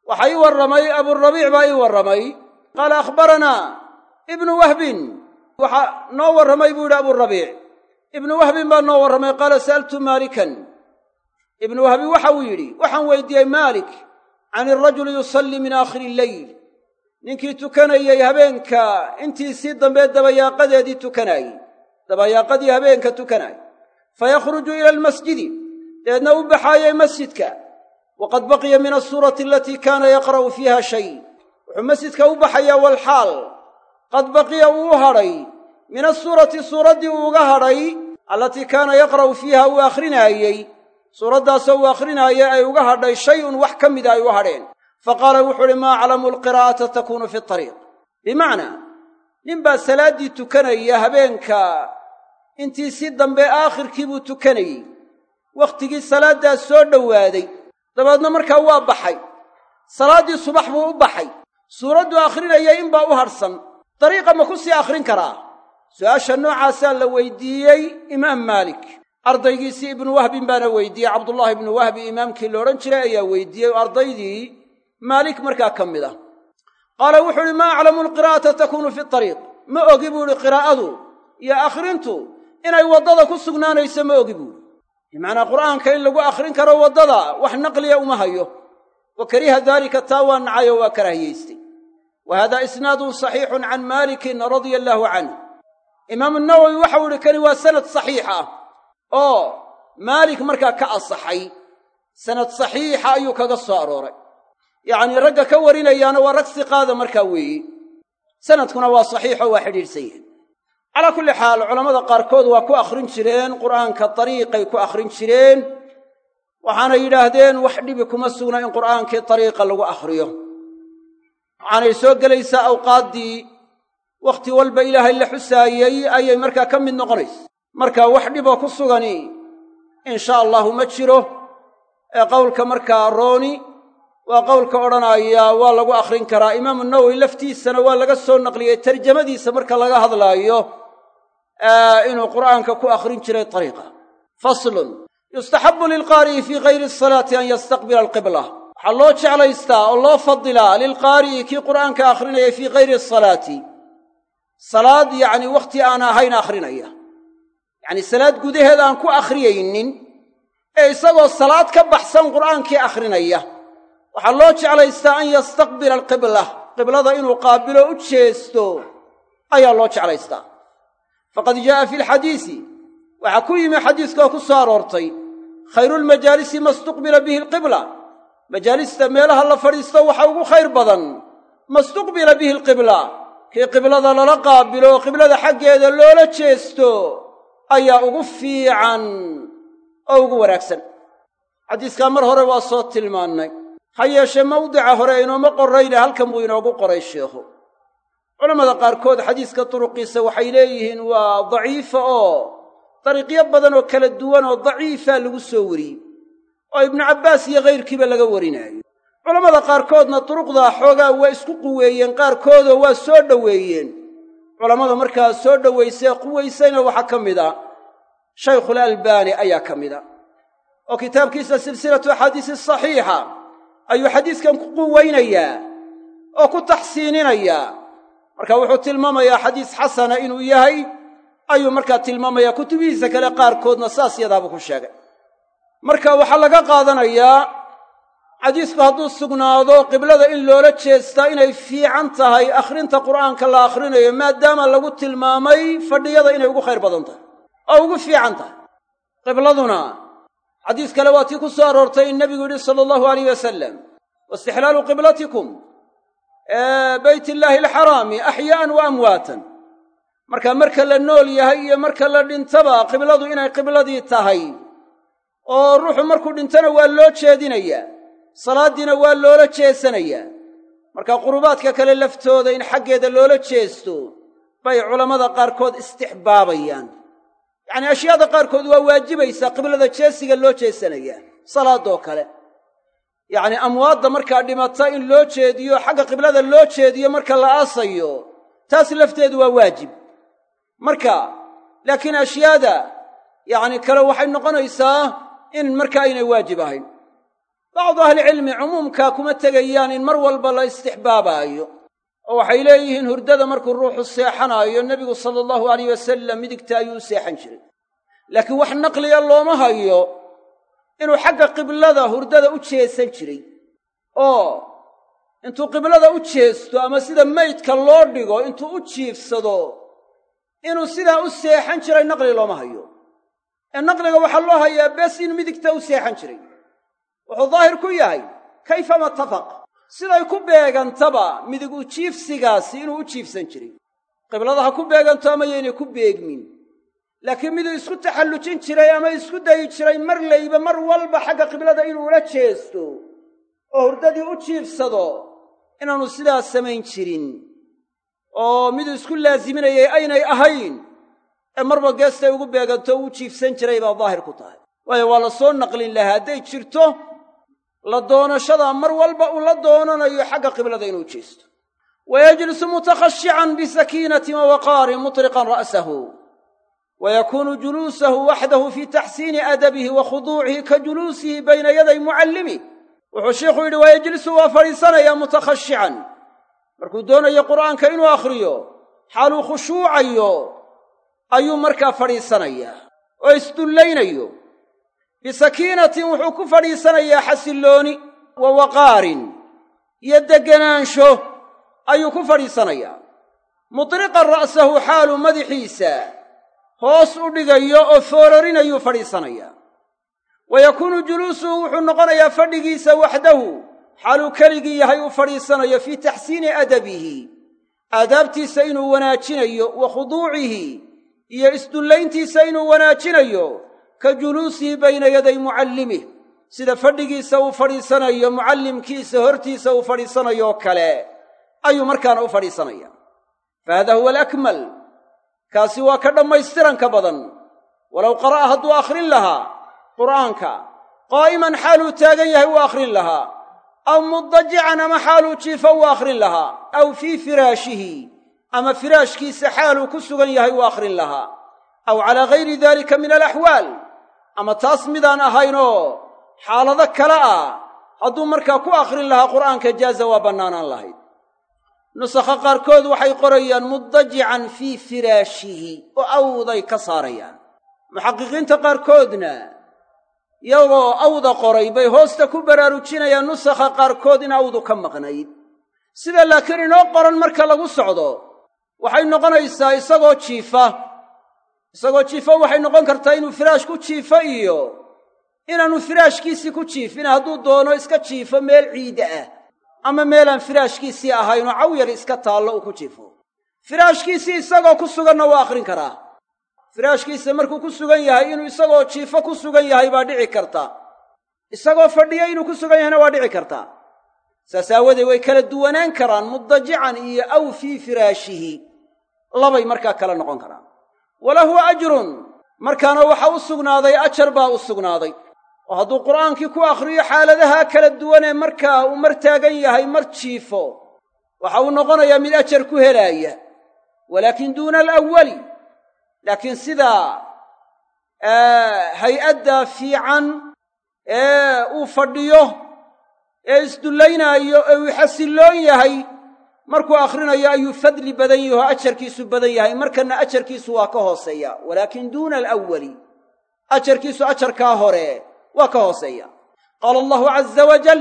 waxaa ii warramay aburabiic baa ii warramay. Qaala akhbaranaa ibnu wahbin. Waxaa noo warramay buu yidhi aburabiic ibnu wahbin baa noo warramay qaala sa'altu maalikan ibnu wahbin waxa uu yidhi waxaan weydiiyey maalik can irajuli yusallii min aakhiri illeyl ninkii tukanayey habeenka intiisii dambe dabayaaqadeedii tukanaayey dabayaaqadii habeenka tukanaayey fayakhruju ila almasjidi dabeedna u baxaayey masjidka. Waqad baqiya min asuurati alatii kaana yaqra'u fiiha shay. Wuxuu masjidka u baxayaa walxaal qad baqiya uu u hadhay. Min asuurati suuraddii uu uga hadhay allatii kaana yaqra'u fiiha uu akhrinaayey suuraddaasoo uu akhrinaayey ay uga hadhay shay-un wax ka mida ay u hadheen. Faqaala wuxuu uhi maa aclamu alqiraa'ata takuunu fi tariiq bimacnaa ninbaa salaaddii tukanaya habeenka intii si dambe aakhirkii buu tukanayey wakhtigii salaaddaas soo dhowaaday dabeedna markaa waa baxay. Salaaddii subax buu u baxay. Suuradduu akhrinayay inbaa u hadhsan dariiqa ma ku sii akhrin karaa? Su'aasha noocaasaa la weydiiyey imaam maalik ardaygiisii ibnu wahbin baana weydiiyey. Cabdullaahi ibnu wahbi imaamkii la jiray ayaa weydiiyey ardaydii maalik markaa ka mid ah. Qaala wuxuu uhi maa aclamu alqiraa'ata takuunu fi ariiq ma ogi buu ihi qiraa'adu iyo akhrintu inay waddada ku sugnaanayso ma ogi buuhi bimacnaa qur'aanka in lagu akhrin karo waddada wax naqliya uma hayo. Wa kariha daalika taa waa nacay oo waa karahiyaystay wa hada isnaadun saxiixun can maalikin radia allaahu canh imaamu nawowi waxau ihi kani waa sanad saxiix ah oo maalik markaa ka asaxay sanad saxiixa ayuu kaga soo arooray. Yacnii ragga ka warinayaana waa rag siqaada markaa weeye sanadkuna waa saxiixoo waa xidhiidhsan yahay. Calaa kulli xaal culammada qaarkood waa ku akhrin jireen qur'aanka dariiqay ku akhrin jireen waxaanay yidhaahdeen wax dhibi kuma sugna in qur'aankii dariiqa lagu akhriyo. Waxaanay soo gelaysaa awqaaddii wakhti walba ilaahay la xusaayey ayay markaa ka mid noqonaysa marka wax dhiboo ku sugani in sha allahu ma jiro. Ee qowlka markaa rooni waa qowlka odhanaya waa lagu akhrin karaa. Imaamu nawowi laftiisana waa laga soo naqliyey tarjamadiisa marka laga hadlaayo inuu qur'aanka ku akhrin jiray ariiqa faslun yustaxabu lilqaari'i fii gayri asalaati an yastaqbila alqibla. Waxaa loo jeclaystaa oo loo fadilaa lilqaari'i kii qur'aanka akhrinaya fii gayri asalaati salaad yacni wakhti aan ahayn akhrinaya yacni salaad gudaheed aan ku akhriyaynin ee isagoo salaad ka baxsan qur'aankii akhrinaya. Waxaa loo jeclaystaa an yastaqbila alqibla. Qiblada inuu qaabilo u jeesto ayaa loo jeclaystaa. Faqad jaa'a fi lxadiisi waxaa ku yimi xadiiskaoo ku soo aroortay. Khayruulmajaalisi ma stuqbila bihi alqibla. Majaalista meelaha la fadhiisto waxa ugu khayr badan. Ma stuqbila bihi alqibla. Kii qiblada lala qaabilo oo qiblada xaggeeda loola jeesto ayaa ugu fiican oo ugu wanaagsan. Xadiiskaa mar hore waa soo tilmaannay. Ha yeeshee mawdica hore inooma qorrayne halkan buu inoogu qoray sheikhu culammada qaarkood xadiiska turuqiisa waxay leeyihiin waa daciifa oo dariiqyo badan oo kala duwan oo daciifaa lagu soo wariyey oo ibnu cabbaas iyo kayrkiiba laga warinaayo culammada qaarkoodna turuqdaa xoogaa waa isku quweeyeen qaarkoodoo waa soo dhoweeyeen culammada markaa soo dhowaysee quwaysayna waxaa ka mid a shaykhul albaani ayaa ka mid a oo kitaabkiisa silsilatu axaadiisi saxiixa ayuu xadiiskan ku quweynayaa oo ku taxsiininayaa marka wuxuu tilmaamayaa xadiis xasana inuu yahay ayuu markaa tilmaamayaa kutubihiisa kale qaarkoodna saas yadaabuu ku sheegay. Marka waxaa laga qaadanayaa xadiisku hadduu sugnaado qiblada in loola jeestaa inay fiican tahay akhrinta qur'aanka la akhrinayo maadaama lagu tilmaamay fadhiyada inay ugu khayr badan tahay oo ugu fiican tahay. Qibladuna xadiis kale waa tii ku soo aroortay in nebigu yidhi sala allahu alayh wasalam waistixlaalu qiblatikum bayt illaahi alxaraami axyaa'an wa amwaatan. Marka marka la nool yahay iyo marka la dhintaba qibladu inay qibladii tahay oo ruuxu markuu dhintona waa loo jeedinayaa salaaddiina waa loola jeesanayaa. Marka qurubaadka kale laftooda in xaggeeda loola jeesto bay culammada qaarkood istixbaabayaan. Yacnii ashyaada qaarkood waa waajibaysaa qiblada jeesiga loo jeesanayaa salaadoo kale. Yacnii amwaadda markaa dhimata in loo jeediyo xagga qiblada loo jeediyo marka la aasayo taas lafteedu waa waajib. Marka laakiin ashyaada yacni kale waxay noqonaysaa in marka aynay waajib ahayn bacdu ahlicilmi cumuumkaa kuma tegayaan in mar walba la istixbaabaayo oo waxay leeyihiin hurdada markuu ruuxu seexanaayo nebigu sala allahu alayh wasalam midigta ayuu u seexan jiray laakiin wax naqliya looma hayo inuu xagga qiblada hurdada u jeesan jiray oo intuu qiblada u jeesto ama sida maydka loo dhigo intuu u jiifsado inuu sidaa u seexan jiray naqli looma hayo ee naqliga waxaa loo hayaa bes inuu midigta u seexan jiray wuxuu daahir ku yahay kayfama tafaq siday ku beegantaba midig u jiifsigaasi inuu u jiifsan jiray. Qiblada ha ku beeganto ama yaynay ku beegmin. Laakiin miduu isku taxallujin jiray ama isku dayi jiray mar layba mar walba xagga qiblada inuu ula jeesto oo hurdadii u jiifsado inaannu sidaas samayn jirin. Oo miduu isku laasiminayay aynay ahayn ee marba geestay ugu beeganto u jiifsan jiray baa daahir ku tahay. Waayo waa la soo naqlin lahaa hadday jirto la doonashada mar walba uu la doonanayo xagga qiblada inuu jeesto. Wa yajlisu mutakhashican bisakiinatin wa waqaarin mutriqan ra'sahu. Wa yakuunu juluusahu waxdahu fii taxsiini adabihi wa khuduucihi ka juluusihi bayna yaday mucallimih wuxuu sheikhu yidhi waa yejlisu waa fadhiisanayaa mutakhashican. Markuu doonayo qur'aanka inuu akhriyo xaaluu khushuucayo ayuu markaa fadhiisanayaa. Oo isdullaynayo bisakiinatin wuxuu ku fadhiisanayaa xasillooni wa waqaarin iyo degganaansho ayuu ku fadhiisanayaa mutriqan ra'sahu xaaluu madaxiisa hoos u dhigayo oo foororinayuu fadhiisanayaa wa yakuunu juluusuhu wuxuu noqonayaa fadhigiisa waxdahu xaaluu keligii yahay uu fadhiisanayo fii taxsiini adabihi aadaabtiisa inuu wanaajinayo wa khuduucihi iyo isdullayntiisa inuu wanaajinayo ka juluusihi bayna yaday mucallimih sida fadhigiisa uu fadhiisanayo mucallimkiisa hortiisa uu fadhiisanayo oo kale ayuu markaana u fadhiisanaya. Fa hada huwa alakmal kaasi waa ka dhammaystiranka badan. Walow qara'a hadduu akhrin lahaa qur'aanka qaa'iman xaaluu taagan yahay uu akhrin lahaa aw mudajican ama xaaluu jiifo uu akhrin lahaa aw fii firaashihi ama firaashkiisa xaaluu ku sugan yahay uu akhrin lahaa aw calaa gayri dalika min alaxwaal ama taas midaan ahaynoo xaalado kale ah hadduu markaa ku akhrin lahaa qur'aanka jaaza waa bannaanaan lahayd. Nusakha qaarkood waxay qorayaan mudajican fii firaashihi oo awday ka saarayaan. Muxaqiqiinta qaarkoodna iyagoo awda qoray bay hoosta ku baraarujinayaan nusakha qaarkood in awdu ka maqnayd. Sida laakiin inoo qoran marka lagu socdo waxay noqonaysaa isagoo jiifa isagoo jiifo waxay noqon kartaa inuu firaash ku jiifo iyo inaanu firaashkiisii ku jiifin. Hadduu doono iska jiifo meel ciida ah ama meelaan firaashkiisii ahaynoo cawyar iska taallo uu ku jiifo. Firaashkiisii isagoo ku suganna waa akhrin karaa. Firaashkiisa markuu ku sugan yahay inuu isagoo jiifo ku sugan yahay baa dhici karta. Isagoo fadhiya inuu ku sugan yahayna waa dhici kartaa saas aawadeed way kala duwanaan karaan mudajican iyo aw fii firaashihi labay markaa kala noqon karaan walahu ajrun. Markaana waxa u sugnaaday ajar baa u sugnaaday. Oo hadduu qur'aankii ku akhriyo xaaladaha kala duwanee markaa uu mar taagan yahay mar jiifo waxa uu noqonayaa mid ajar ku helaaya. Walaakin duuna alawwali laakiin sidaa hay'adda fiican ee uu fadhiyo ee isdullaynaayo ee uu xasilloon yahay markuu akhrinayo ayuu fadli badan yahi oo ajarkiisu badan yahay. Markanna ajarkiisu waa ka hooseeya. Walaakin duuna alawwali ajarkiisu ajarkaa hore waa ka hooseeya. Qaala allahu caza wajal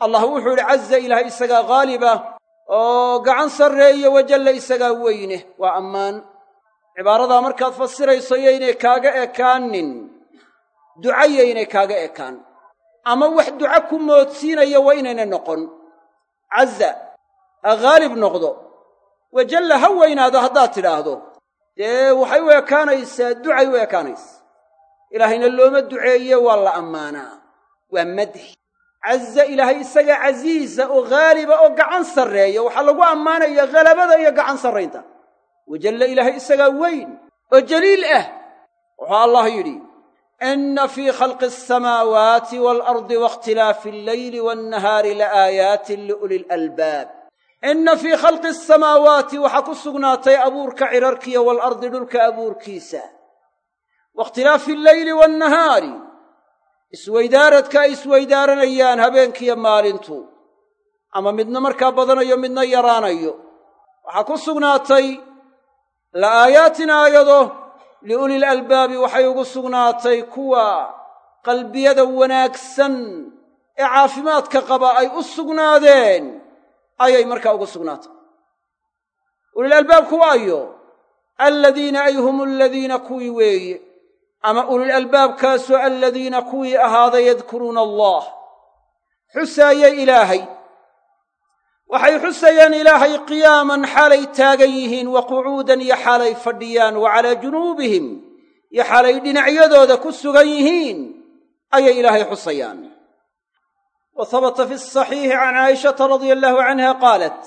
allah wuxuu idhi caza ilaah isagaa haaliba oo gacan sarreeyo wajalla isagaa weyne. Waa ammaan. Cibaaradaa markaad fasirayso yaynay kaaga ekaanin. Duca yaynay kaaga ekaan. Ama wax duca ku moodsiinaya waa inayna noqon. Caza haalib noqdo. Wajalla ha weynaado haddaad tidhaahdo. Dee waxay u ekaanaysaa ducay u ekaanaysa ilaahayna looma duceeye waa la ammaanaa. Waa madxi caza ilaahay isaga casiisa oo haaliba oo gacan sarreeya waxaa lagu ammaanaya halabada iyo gacan sarraynta. Wajalla ilaahay isagaa weyn oo jaliil ah. Wuxuu allah yidhi inna fii khalqi alsamaawaati waalardi waاkhtilaafi alleyli waannahaari laaayaatin liuli inna fii khalqi asamaawaati waxaa ku sugnaatay abuurka cirarkiya waalardi dhulka abuurkiisa. Waاkhtilaafi alleyli waannahaari isweydaaradka ay isweydaaranayaan habeenkiiyo maalintu. Ama midna markaa badanayo midna yaraanayo. Waxaa ku sugnaatay la aayaatin aayado liulil albaabi waxay ugu sugnaatay kuwa qalbiyada wanaagsan ee caafimaadka qaba ay u sugnaadeen ayay markaa ugu sugnaatay. Ulil albaabku waayo aladiina ay hum aladiina kuwii weeye. Ama ulil albaabkaasoo aladiina kuwii ahaaday yadkuruuna allah. Xusaayay ilaahay. Waxay xusayaan ilaahay qiyaaman xaalay taagan yihiin wa qucuudan iyo xaalay fadhiyaan wa calaa junuubihim iyo xaalay dhinacyadooda ku sugan yihiin ayay ilaahay xusayaan wa habata fi saxiixi can caaishata radia allahu canha qaalat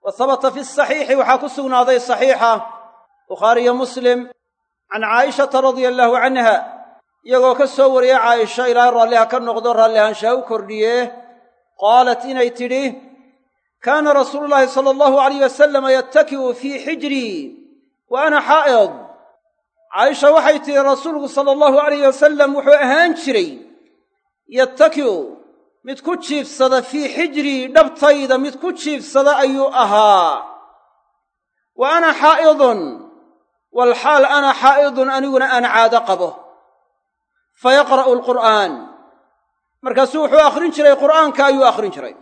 wa habata fi saxiixi waxaa ku sugnaaday saxiixa bukhaariyo muslim can caa'ishata radia allahu canha iyagoo ka soo wariyey caaisha ilaahay raalliha ka noqdo raallihaanshaha u kordhiye qaalat inay tidhi kaana rasuulu llaahi sala allahu alayh wasalama yattaki'u fii xijrii wa ana xaa'id caaisha waxay tidhi rasuulku sala allahu alayh wasalam wuxuu ahaan jiray mid ku jiifsada fii xijrii dhabtayda mid ku jiifsada ayuu ahaa. Wa ana xaa'idun walxaal ana xaa'idun aniguna aan caado qabo. Fa yaqra'u alqur'aan. Markaasuu wuxuu akhrin jiray qur'aanka ayuu akhrin jiray.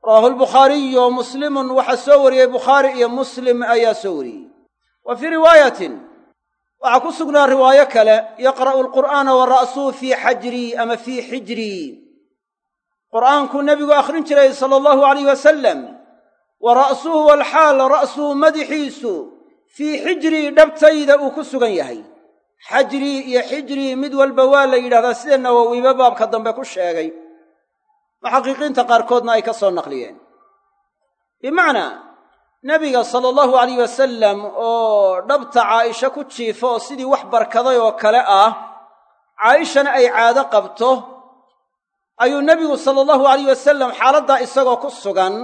Rawaahu albukhaariyu muslimun waxaa soo wariyey bukhaari iyo muslim ayaa soo wariyey. Wa fii riwaayatin waxaa ku sugnaa riwaayo kale yaqra'u alqur'aana wa ra'suhu fii xajrii ama fii xijrii qur'aankuu nebigu akhrin jiray sala allahu alayh wasalam wa ra'suhu walxaal ra'suhu madaxiisu fii xijrii dhabtayda uu ku sugan yahay. Xajrii iyo xijrii mid walba waa la yidhahdaa sida nawowiba baabka dambe ku sheegay. Muxaqiqiinta qaarkoodna ay ka soo naqliyeen. Bimacnaa nebiga sala allahu alayh wasalam oo dhabta caaisha ku jiifo oo sidii wax barkaday oo kale ah caaishana ay caado qabto ayuu nebigu sala allahu alayh wasalam xaaladdaa isagoo ku sugan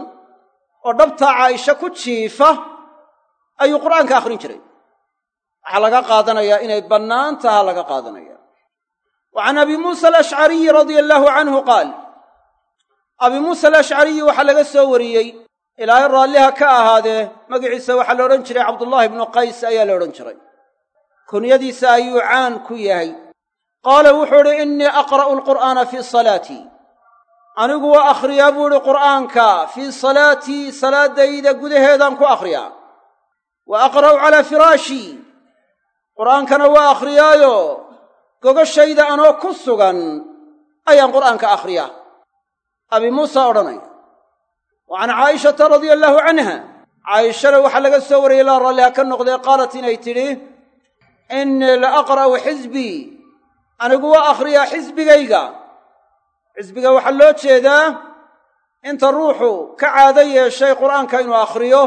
oo dhabtaa caaisha ku jiifa ayuu qur'aanka akhrin jiray. Waxaa laga qaadanayaa inay bannaan taha laga qaadanaya. Wa can abi muusa alashcariyi radia allaahu canhu qaal abi muusa alashcariyi waxaa laga soo wariyey ilaahay raalliha ka ahaadee magiciisa waxaa la odhan jiray cabdullaahi ibnu qays ayaa la odhan jiray. Kunyadiisa ayuu caan ku yahay qaala wuxuu idhi innii aqra'u alqur'aana fii salaatii anigu waa akhriyaa buu idhi qur'aanka fii salaatii salaadayda gudaheedaan ku akhriyaa. Wa aqra'u calaa firaashii qur'aankana waa akhriyaayo gogashayda anoo ku sugan ayaan qur'aanka akhriyaa. Abi muusa odhanaya wa can caa'ishata radia allaahu canha. Caayishana waxaa laga soo wariyey laa raalliha ka noqdee qaalat inay tidhi innii la aqra'u xisbii anigu waa akhriyaa xisbigayga. Xisbiga waxaa loo jeedaa inta ruuxu ka caado yeeshay qur'aanka inuu akhriyo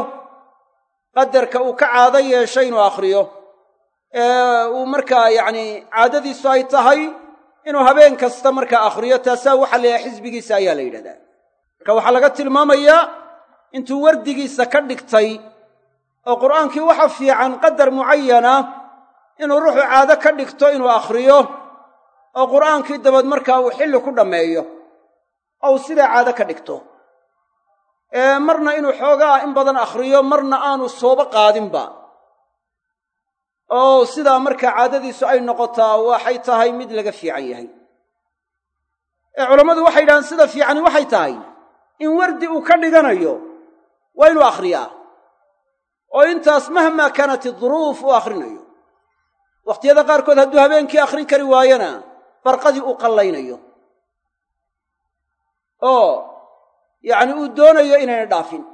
qadarka uu ka caado yeeshay inuu akhriyo. Ee uu markaa yacni caadadiisu ay tahay inuu habeen kasta markaa akhriyo taasaa waxaa la yidhaha xisbigiisa ayaa la yidhahdaa. Marka waxaa laga tilmaamayaa intuu wardigiisa ka dhigtay oo qur'aankii waxa fiican qadar mucayana inuu ruuxu caado ka dhigto inuu akhriyo oo qur'aankii dabad markaa uu xilli ku dhammeeyo oo sidaa caado ka dhigto. Ee marna inuu xoogaa in badan akhriyo marna aanu soobo qaadinba. Oo sidaa markaa caadadiisu ay noqotaa waxay tahay mid laga fiican yahay. Ee culammadu waxay yidhahaan sida fiicani waxay tahay. In wardi uu ka dhiganayo waa inuu akhriyaa. Oo intaas mahmaa kaanat iduruuf uu akhrinayo. Wakhtiyada qaarkood hadduu habeenkii akhrin kari waayona barqadii uu qallaynayo. Oo yacni uu doonayo inayna dhaafin.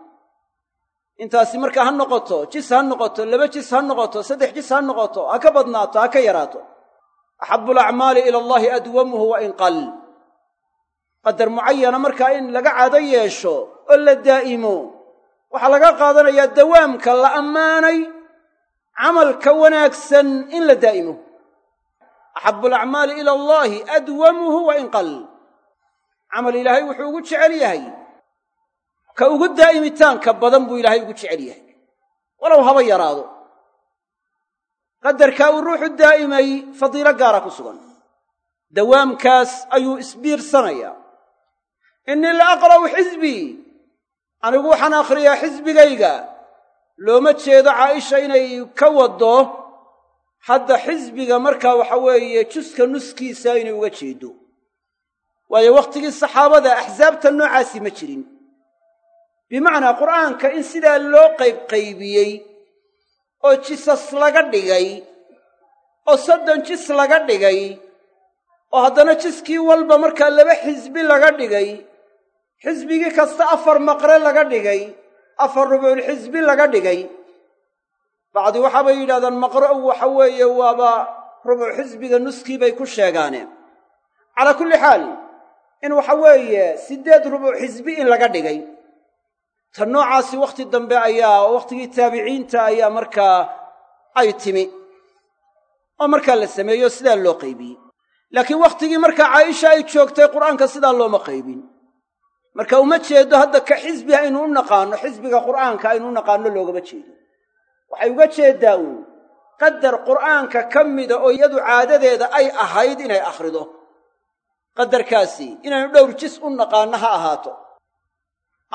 Intaasi markaa ha noqoto jis ha noqoto laba jis ha noqoto saddex jis ha noqoto ha ka badnaato ha ka yaraato. Axabu alacmaali ila allahi adwamuhu wa in qal qadar mucayana markaa in laga caado yeesho oo la daa'imo waxaa laga qaadanayaa dawaamka la ammaanay camalka wanaagsan in la daa'imo axabu alacmaali ila allaahi adwamuhu wa in qal camal ilaahay wuxuu ugu jecel yahay ka ugu daa'imitaanka badan buu ilaahay ugu jecel yahay walow haba yaraado qadarkaa uu ruuxu daa'imay fadiilo gaara ku sugan dawaamkaas ayuu isbiirsanayaa innii la aqra'u xisbii anigu waxaan akhriyaa xisbigayga looma jeedo caaisha inay ka waddo hadda xisbiga markaa waxa weeye juska nuskiisa inay uga jeedo. Waayo wakhtigii saxaabada axsaabta noocaasi ma jirin. Bimacnaa qur'aanka in sidaa loo qaybqaybiyey oo jisas laga dhigay oo soddon jis laga dhigay oo haddana jiskii walba markaa laba xisbi laga dhigay xisbigii kasta afar maqre laga dhigay afar rubuulxisbi laga dhigay bacdi waxaabay yidhahdaan maqro'u waxa weeye waaba rubuc xisbiga nuskii bay ku sheegaane. Calaa kulli xaal in waxa weeye siddeed rubuc xisbi in laga dhigay. Ta noocaasi wakhti dambe ayaa wakhtigii taabiciinta ayaa markaa ay timi oo markaa la sameeyo sidaa loo qaybiyey. Laakiin wakhtigii markaa caaisha ay joogtay qur'aanka sidaa looma qaybin. Marka uma jeedo hadda ka xisbi aynu u naqaanno xisbiga qur'aanka aynu u naqaanno loogama jeedo waxay uga jeeddaa uun qadar qur'aanka ka mida oo iyadu caadadeeda ay ahayd inay akhrido. Qadarkaasi inaynu dhowr jis u naqaanno ha ahaato.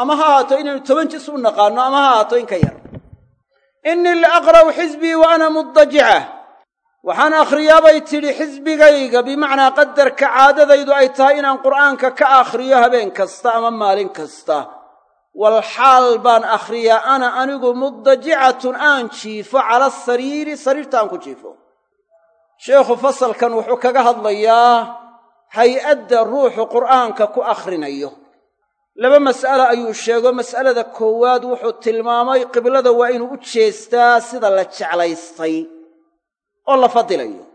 Ama ha ahaato inaynu toban jis u naqaanno ama ha ahaato in ka yar. Innii la aqra'u xisbii wa ana muddajica. Waxaan akhriyaabay tidhi xisbigayga. Bimacnaa qadarka caadadaydu ay tahay inaan qur'aanka ka akhriyo habeen kasta ama maalin kasta wal xaal baan akhriyaa ana anigu muddajicatun aan jiifo cala sariiri sariirta aan ku jiifo. Sheekhu fasalkan wuxuu kaga hadlayaa hay'adda ruuxu qur'aanka ku akhrinayo. Laba mas'ale ayuu sheego mas'alada koowaad wuxuu tilmaamay qiblada waa inuu u jeestaa sida la jeclaystay oo la fadilayo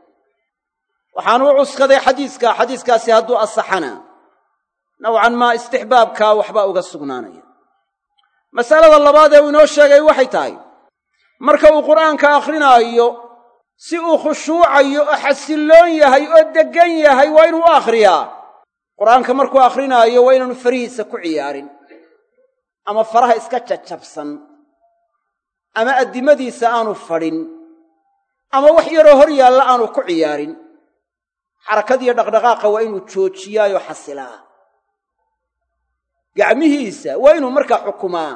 waxaanu u cuskaday xadiiska xadiiskaasi hadduu asaxana. Nowcan maa istixbaabkaa waxbaa uga sugnaanaya masalada labaad ee uu inoo sheegay waxay tahay marka uu qur'aanka akhrinaayo si uu khushuucayo oo xasilloon yahay oo deggan yahay waa inuu u akhriyaa. Qur'aanka markuu akhrinaayo waa inaanu farihiisa ku ciyaarin ama faraha iska jajabsan ama addimadiisa aanu fadhin ama wax yaroo hor yaalla aanu ku ciyaarin. Xarakadiyo dhaqdhaqaaqa waa inuu joojiyaayoo xasilaa gacmihiisa waa inuu markaa xukumaa.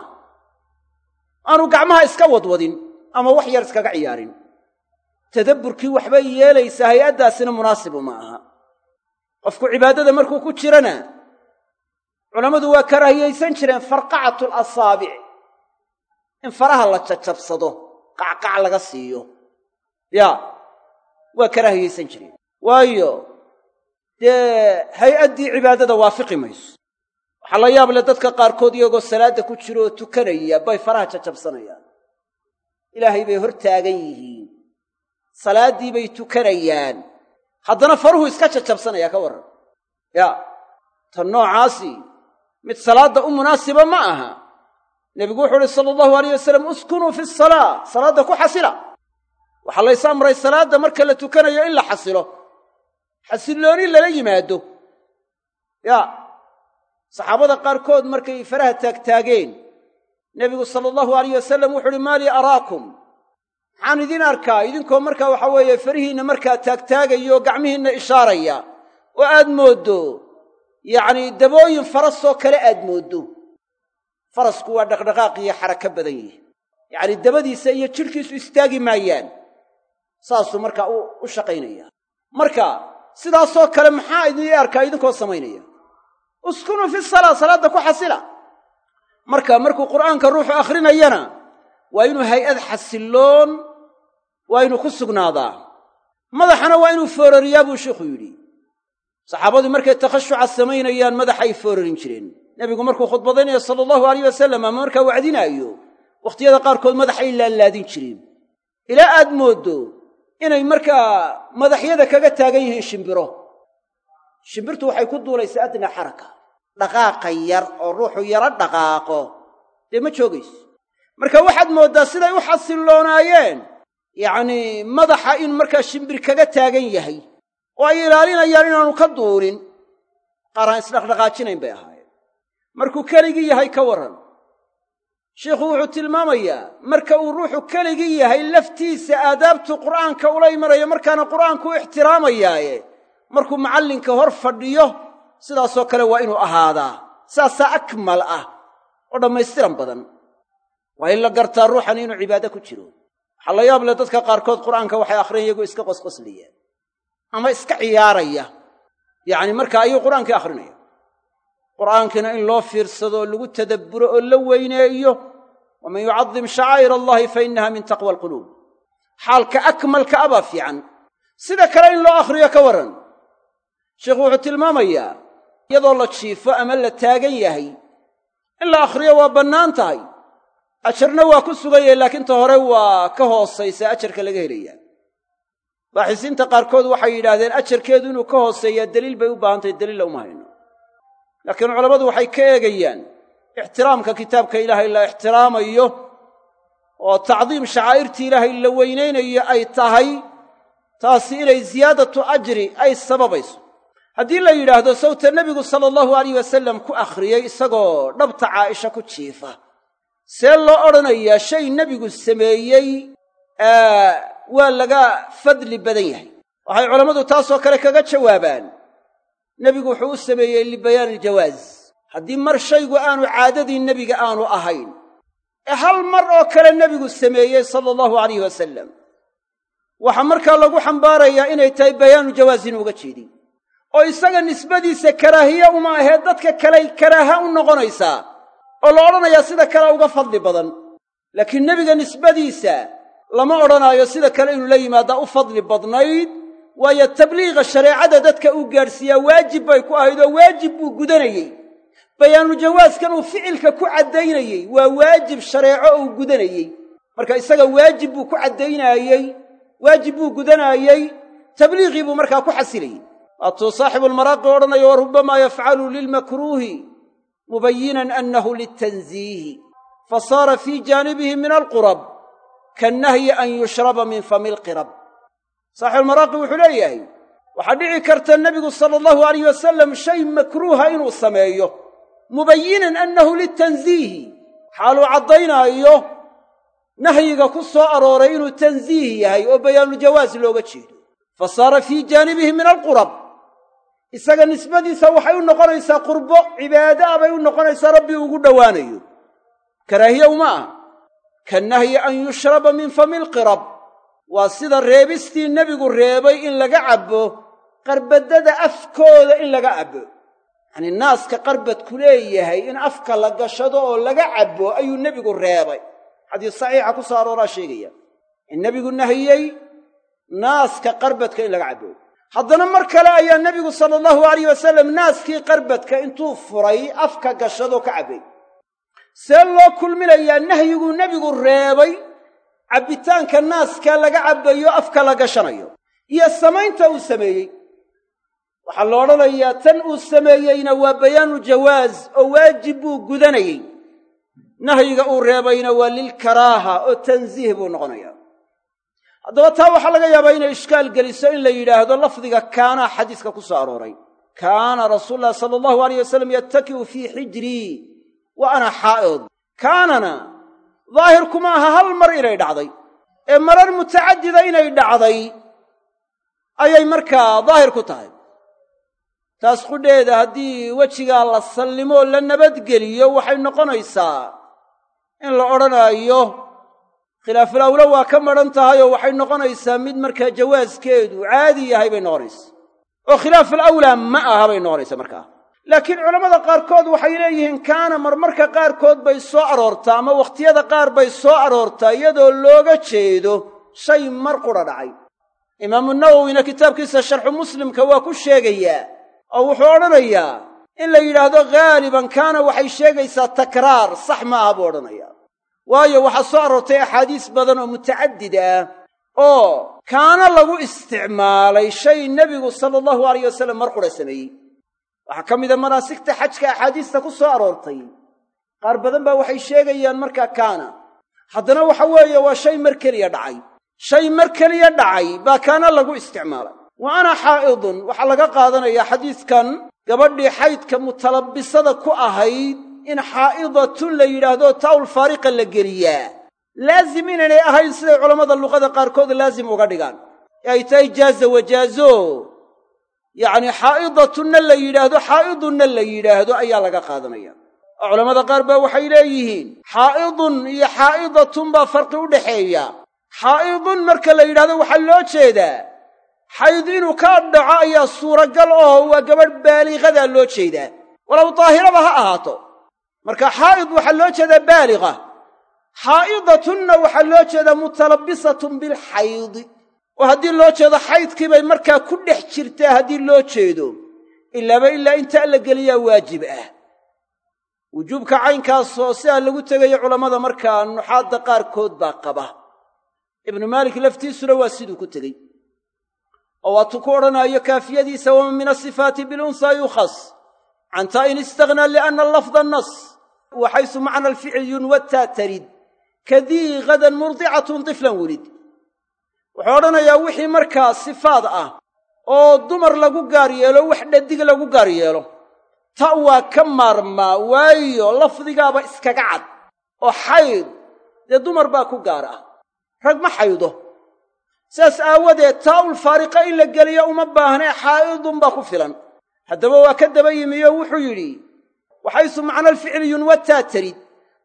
Aanu gacmaha iska wadwadin ama wax yar iskaga ciyaarin. Tadabburkii waxbay yeelaysaa hay'addaasina munaasibu ma aha. Qofku cibaadada markuu ku jirana culammadu waa karaahiyaysan jireen farqacatul asaabic. In faraha la jajabsado qacqac laga siiyo. Yaa waa karaahiyaysan jireen. Waayo dee hay'addii cibaadada waafiqi mayso waxaa la yaab leh dadka qaarkood iyagoo salaadda ku jiro oo tukanaya bay faraha jajabsanayaan ilaahay bay hor taagan yihiin. Salaaddii bay tukanayaan. Haddana faruhu iska jajabsanaya ka warran. Yaa tan noocaasi mid salaadda u munaasiba ma aha. Nebigu wuxuu uhi sala allahu alayh wasalam uskunuu fi salaa. Salaadda ku xasila. Waxaa lays amray salaadda marka la tukanayo in la xasilo xasillooni lala yimaado. Yaa saxaabada qaarkood markay faraha taagtaageen nebigu sala allahu alayh wasalam wuxu uhi maa lii araakum? Maxaan idin arkaa idinkoo markaa waxa weeye farihiinna markaa taagtaagaya oo gacmihiinna ishaaraya oo aad mooddo yacnii dabooyin farasoo kale aad mooddo. Farasku waa dhaqdhaqaaq iyo xarako badan yihi yacnii dabadiisa iyo jidhkiisu istaagi maayaan saasuu markaa u shaqaynaya. Marka sidaasoo kale maxaa idin arkaa idinkoo samaynaya uskunuu fi salaa salaadda ku xasila. Marka markuu qur'aanka ruuxu akhrinayana waa inuu hay'ad xasilloon waa inuu ku sugnaadaa. Madaxana waa inuu foorariyaa buu sheikhu yidhi. Saxaabadii markay takhashuca samaynayaan madaxay foorarin jireen. Nebigu markuu khudbadaynayo sala allahu alayh wasalam ama markaa wacdinaayo wakhtiyada qaarkood madaxay laalaadin jireen. Ilaa aad mooddo inay markaa madaxyada kaga taagan yihiin shimbiro. Shimbirtu waxay ku duulaysaa adnaa xaraka dhaqaaqa yar oo ruuxu yaro dhaqaaqo. Dee ma joogayso marka waxaad mooddaa siday u xasilloonaayeen yacnii madaxa in markaa shimbir kaga taagan yahay. Oo ay ilaalinayaan inaanu ka duulin. Qaar aan isdhaqdhaqaajinayn bay ahaayeen. Markuu keligii yahay ka warran. Sheikhu wuxuu tilmaamayaa marka uu ruuxu keligii yahay laftiisa aadaabtu qur'aanka ula imanayo markaana qur'aanku ixtiraamayaaye markuu macallinka hor fadhiyo sidaasoo kale waa inuu ahaadaa saasaa akmal ah oo dhammaystiran badan. Waa in la gartaa ruuxan inuu cibaado ku jiro. Waxaa la yaab leh dadka qaarkood qur'aanka waxay akhriyan iyagoo iska qosqosliyaan ama iska ciyaaraya. Yacni marka ayuu qur'aankii akhrinaya. Qur'aankiina in loo fiirsado oo lagu tadabburo oo la weyneeyo waman yucadim shacaa'ir allahi fa innaha min taqwa alquluub xaalka akmalka abaa fiican. Sida kale in loo akhriyo ka warran sheikhu wuxuu tilmaamayaa iyadoo la jiifo ama la taagan yahay. In la akhriyo waa bannaan tahay. Ajarna waa ku sugan yahay laakiin ta hore waa ka hoosaysaa ajarka laga helayaa. Baaxisiinta qaarkood waxay yidhaahdeen ajarkeedu inuu ka hooseeyaa deliil bay u baahan tahay deliilla uma hayno. Laakiin culammadu waxay ka eegayaan ixtiraamka kitaabka ilaahay la ixtiraamayo oo tacdiim shacaa'irtii ilaahay la weynaynayo ay tahay taasi inay siyaadatu ajri ay sababayso haddii la yidhaahdo sawta nebigu sala allahu alayh wasalam ku akhriyey isagoo dhabta caaisha ku jiifa. See loo odhanayaa shay nebigu sameeyey waa laga fadli badan yahay. Waxay culammadu taasoo kale kaga jawaabaan. Nebigu wuxuu u sameeyey libayaani iljawaaz haddii mar shaygu aanu caadadii nebiga aanu ahayn ee hal mar oo kale nebigu sameeyey sala allahu alayh wasalam waxaa markaa lagu xambaarayaa inay tahay bayaanu jawaaz inu uga jeedin oo isaga nisbadiisa karaahiye uma ahee dadka kaley karaaha u noqonaysaa oo la odhanayaa sida kale uga fadli badan. Laakiin nebiga nisbadiisa lama odhanaayo sida kale inuu la yimaadaa u fadli badnayd waayo tabliiqa shareecada dadka uu gaadhsiiyaa waajib bay ku ahayd oo waajib buu gudanayey. Bayaanu jawaaskan uu ficilka ku caddaynayey waa waajib shareeco uu gudanayey. Marka isaga waajib buu ku caddaynaayey waajib buu gudanaayey tabliiqii buu markaa ku xasilayey waatuu saaxibulmaraaqi odhanayo wa rubbamaa yafcalu lilmakruuhi mubayinan annahu litanziihi. Fa saara fii jaanibihi min alqurab kannahyi an yushraba min fami lqirab saaxibulmaraaqi wuxuu leeyahay waxaa dhici karta nebigu sala allahu alayh wasalam shay makruuha inuu sameeyo mubayinan annahu litanziihi. Xaaluu caddaynaayo nahyiga ku soo arooray inuu tanziih yahay oo bayaanujawaas looga jeedo. Fa saara fii jaanibihi min alqurab isaga nisbadiisa waxay u noqonaysaa qurbo cibaado ah bay u noqonaysaa rabbi ugu dhowaanayo. Karaahiye uma ah kannahyi an yushraba min fami lqirab waa sida reebistii nebigu reebay in laga cabbo qarbaddada afkooda in laga cabbo. Yacanii naaska qarbadku leeyahay in afka la gashado oo laga cabbo ayuu nebigu reebay. Xadiis saxiixa ku soo arooraa sheegaya. In nebigu nahiyey naaska qarbadka in laga cabbo haddana mar kale ayaa nebigu sala allahu alayh wasalam naaskii qarbadka intuu furay afka gashadoo ka cabbay see loo kulminayaa nahyiguu nebigu reebay cabbitaanka naaska laga cabbayo afka la gashanayo iyo samaynta uu sameeyey. Waxaa la odhanayaa tan uu sameeyeyna waa bayaanu jawaaz oo waajib buu gudanayey. Nahyiga uu reebayna waa lilkaraaha oo tansiih buu noqonayaa haddaba taa waxaa laga yaabaa inay ishkaal geliso in la yidhaahdo lafdiga kaanaa xadiiska ku soo arooray. Kaana rasuulu llahi sala allahu alayh wasalam yattaki'u fii xijrii wa ana xaa'id kaanana daahirkuma aha hal mar inay dhacday. Ee marar mutacadida inay dhacday ayay markaa daahir ku tahay. Taas qudheeda haddii wejigaa la sallimo la nabadgeliyo waxay noqonaysaa in la odhanaayo khilaaful awlo waa ka madhan tahay oo waxay noqonaysaa mid markaa jawaaskeedu caadi yahay bay noqonaysaa. oo khilaaful awlaa ma aha bay noqonaysaa markaa. laakiin culammada qaarkood waxay leeyihiin kaana marmarka qaarkood bay soo aroortaa ama wakhtiyada qaar bay soo aroortaa iyadoo looga jeedo shay mar qudha dhacay imaamu nawowina kitaabkiisa sharxu muslimka waa ku sheegayaa oo wuxuu odhanayaa in la yidhaahdo ghaaliban kaana waxay sheegaysaa takraar sax ma aha buu odhanayaa waayo waxaa soo aroortay axaadiis badan oo mutacadid ah oo kaana lagu isticmaalay shay nebigu sala allahu alayh wasalam mar qudha sameeyey. Waxaa ka mida manaasigta xajka axaadiista ku soo aroortay. Qaar badan baa waxay sheegayaan markaa kaana. Haddana waxa weeye waa shay mar keliya dhacay. Shay mar keliya dhacay baa kaana lagu isticmaalay. Wa ana xaa'idun waxaa laga qaadanayaa xadiiskan gabadhii xaydka mutalabbisada ku ahayd in xaa'idatun la yidhaahdo taa'ul faariqa la geliyaa. Laazim inaynay ahayn siday culammada luqada qaarkood laazim uga dhigaan. Ee ay tahay jaaza wajaazo yacnii xaa'idatunna la yidhaahdo xaa'idunna la yidhaahdo ayaa laga qaadanaya. Oo culammada qaar baa waxay leeyihiin xaa'idun iyo xaa'idatun baa farqi u dhaxeeya. Xaa'idun marka la yidhahdo waxaa loo jeedaa xayd inuu ka dhaco ayaa suuragal oo waa gabadh baaliqadaa loo jeedaa. Walow daahiraba ha ahaato marka xaa'id waxaa loo jeedaa baaliqa xaa'idatunna waxaa loo jeedaa mutalabbisatun bilxaydi oo haddii loo jeedo xaydkii bay markaa ku dhex jirtaa haddii loo jeedo. Ilaaba ilaa intaa la geliyaa waajib ah. Wujuubka caynkaasoo sidaa lagu tegayo culammada markaa nuxaadda qaarkood baa qaba. Ibnu maalik laftiisuna waa siduu ku tegey. Oo waatuu ku odhanaayo kaafiyadiisa waman min asifaati bilunsaa yukhas. Canta in istaghnaa lianna lafda nas wa xaysu macna alficli yunwataa tarid kadii gadan murdicatun tiflan welid wuxuu odhanayaa wixii markaa sifaad ah oo dumar lagu gaar yeelo wax dhadig lagu gaar yeelo ta waa ka maarmaa waayo lafdigaaba iskaga cad oo xayd dee dumar baa ku gaar ah rag ma xaydo sidaas aawadeed taa'ul faariqa in la geliyo uma baahnee xaa'idunbaa ku filan haddaba waa ka daba yimiyo wuxuu yidhi waxaysu macnaalficli yunwataa tarid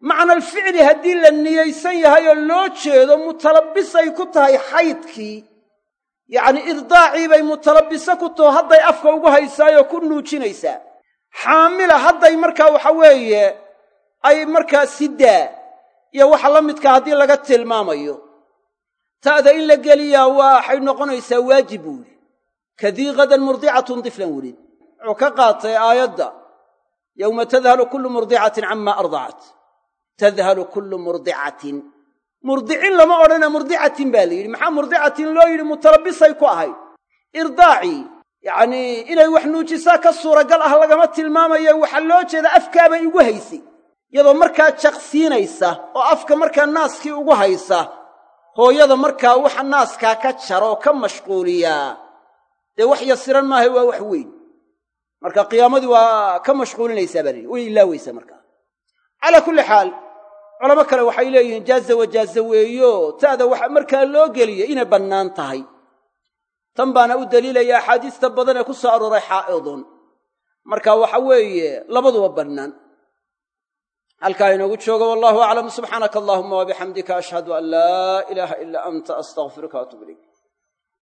macnaalficli haddii la niyaysan yahay oo loo jeedo mutalabbisay ku tahay xaydkii. Yacnii irdaacii bay mutalabbiso ku taho hadday afka ugu haysaayoo ku nuujinaysaa. Xaamila hadday markaa waxa weeye ay markaa sidaa iyo waxa la midka haddii laga tilmaamayo. Ta'da in la geliyaa waxay noqonaysaa waajib buu yidhi. Kadii gadan murdicatun diflan welid wuxuu ka qaatay aayadda yowma tadhalu kullu murdicatin cama ardacat tadhalu kullu murdicatin murdicin lama odhana murdicatin baa la yidhi maxaa murdicatin loo yidhi mutalabbisay ku ahayd irdaacii yacnii inay wax nuujisaa ka suuragal ah lagama tilmaamayo waxaa loo jeeda afkaabay ugu haysay iyadoo markaa jaqsiinaysa oo afka markaa naaskii ugu haysa hooyada markaa waxa naaskaa ka jara oo ka mashquuliyaa dee wax yasiran maaha waa wax weyn marka qiyaamadii waa ka mashquulinaysaa yidhi way ilaaweysaa markaa calaa kulli xaal culamo kale waxay leeyihiin jaaza wajaaza weeyo ta'da waxa markaa loo geliya inay bannaan tahay. Tan baana u daliilaya axaadiista badan ee ku soo arooray xaa'idun marka waxa weeye labaduba bannaan. Halkaa inoogu joogo wallahu aclam subxaanaka allahuma wabixamdika ashhadu an laa ilaaha ilaa anta astaqfiruka waatuub ilayk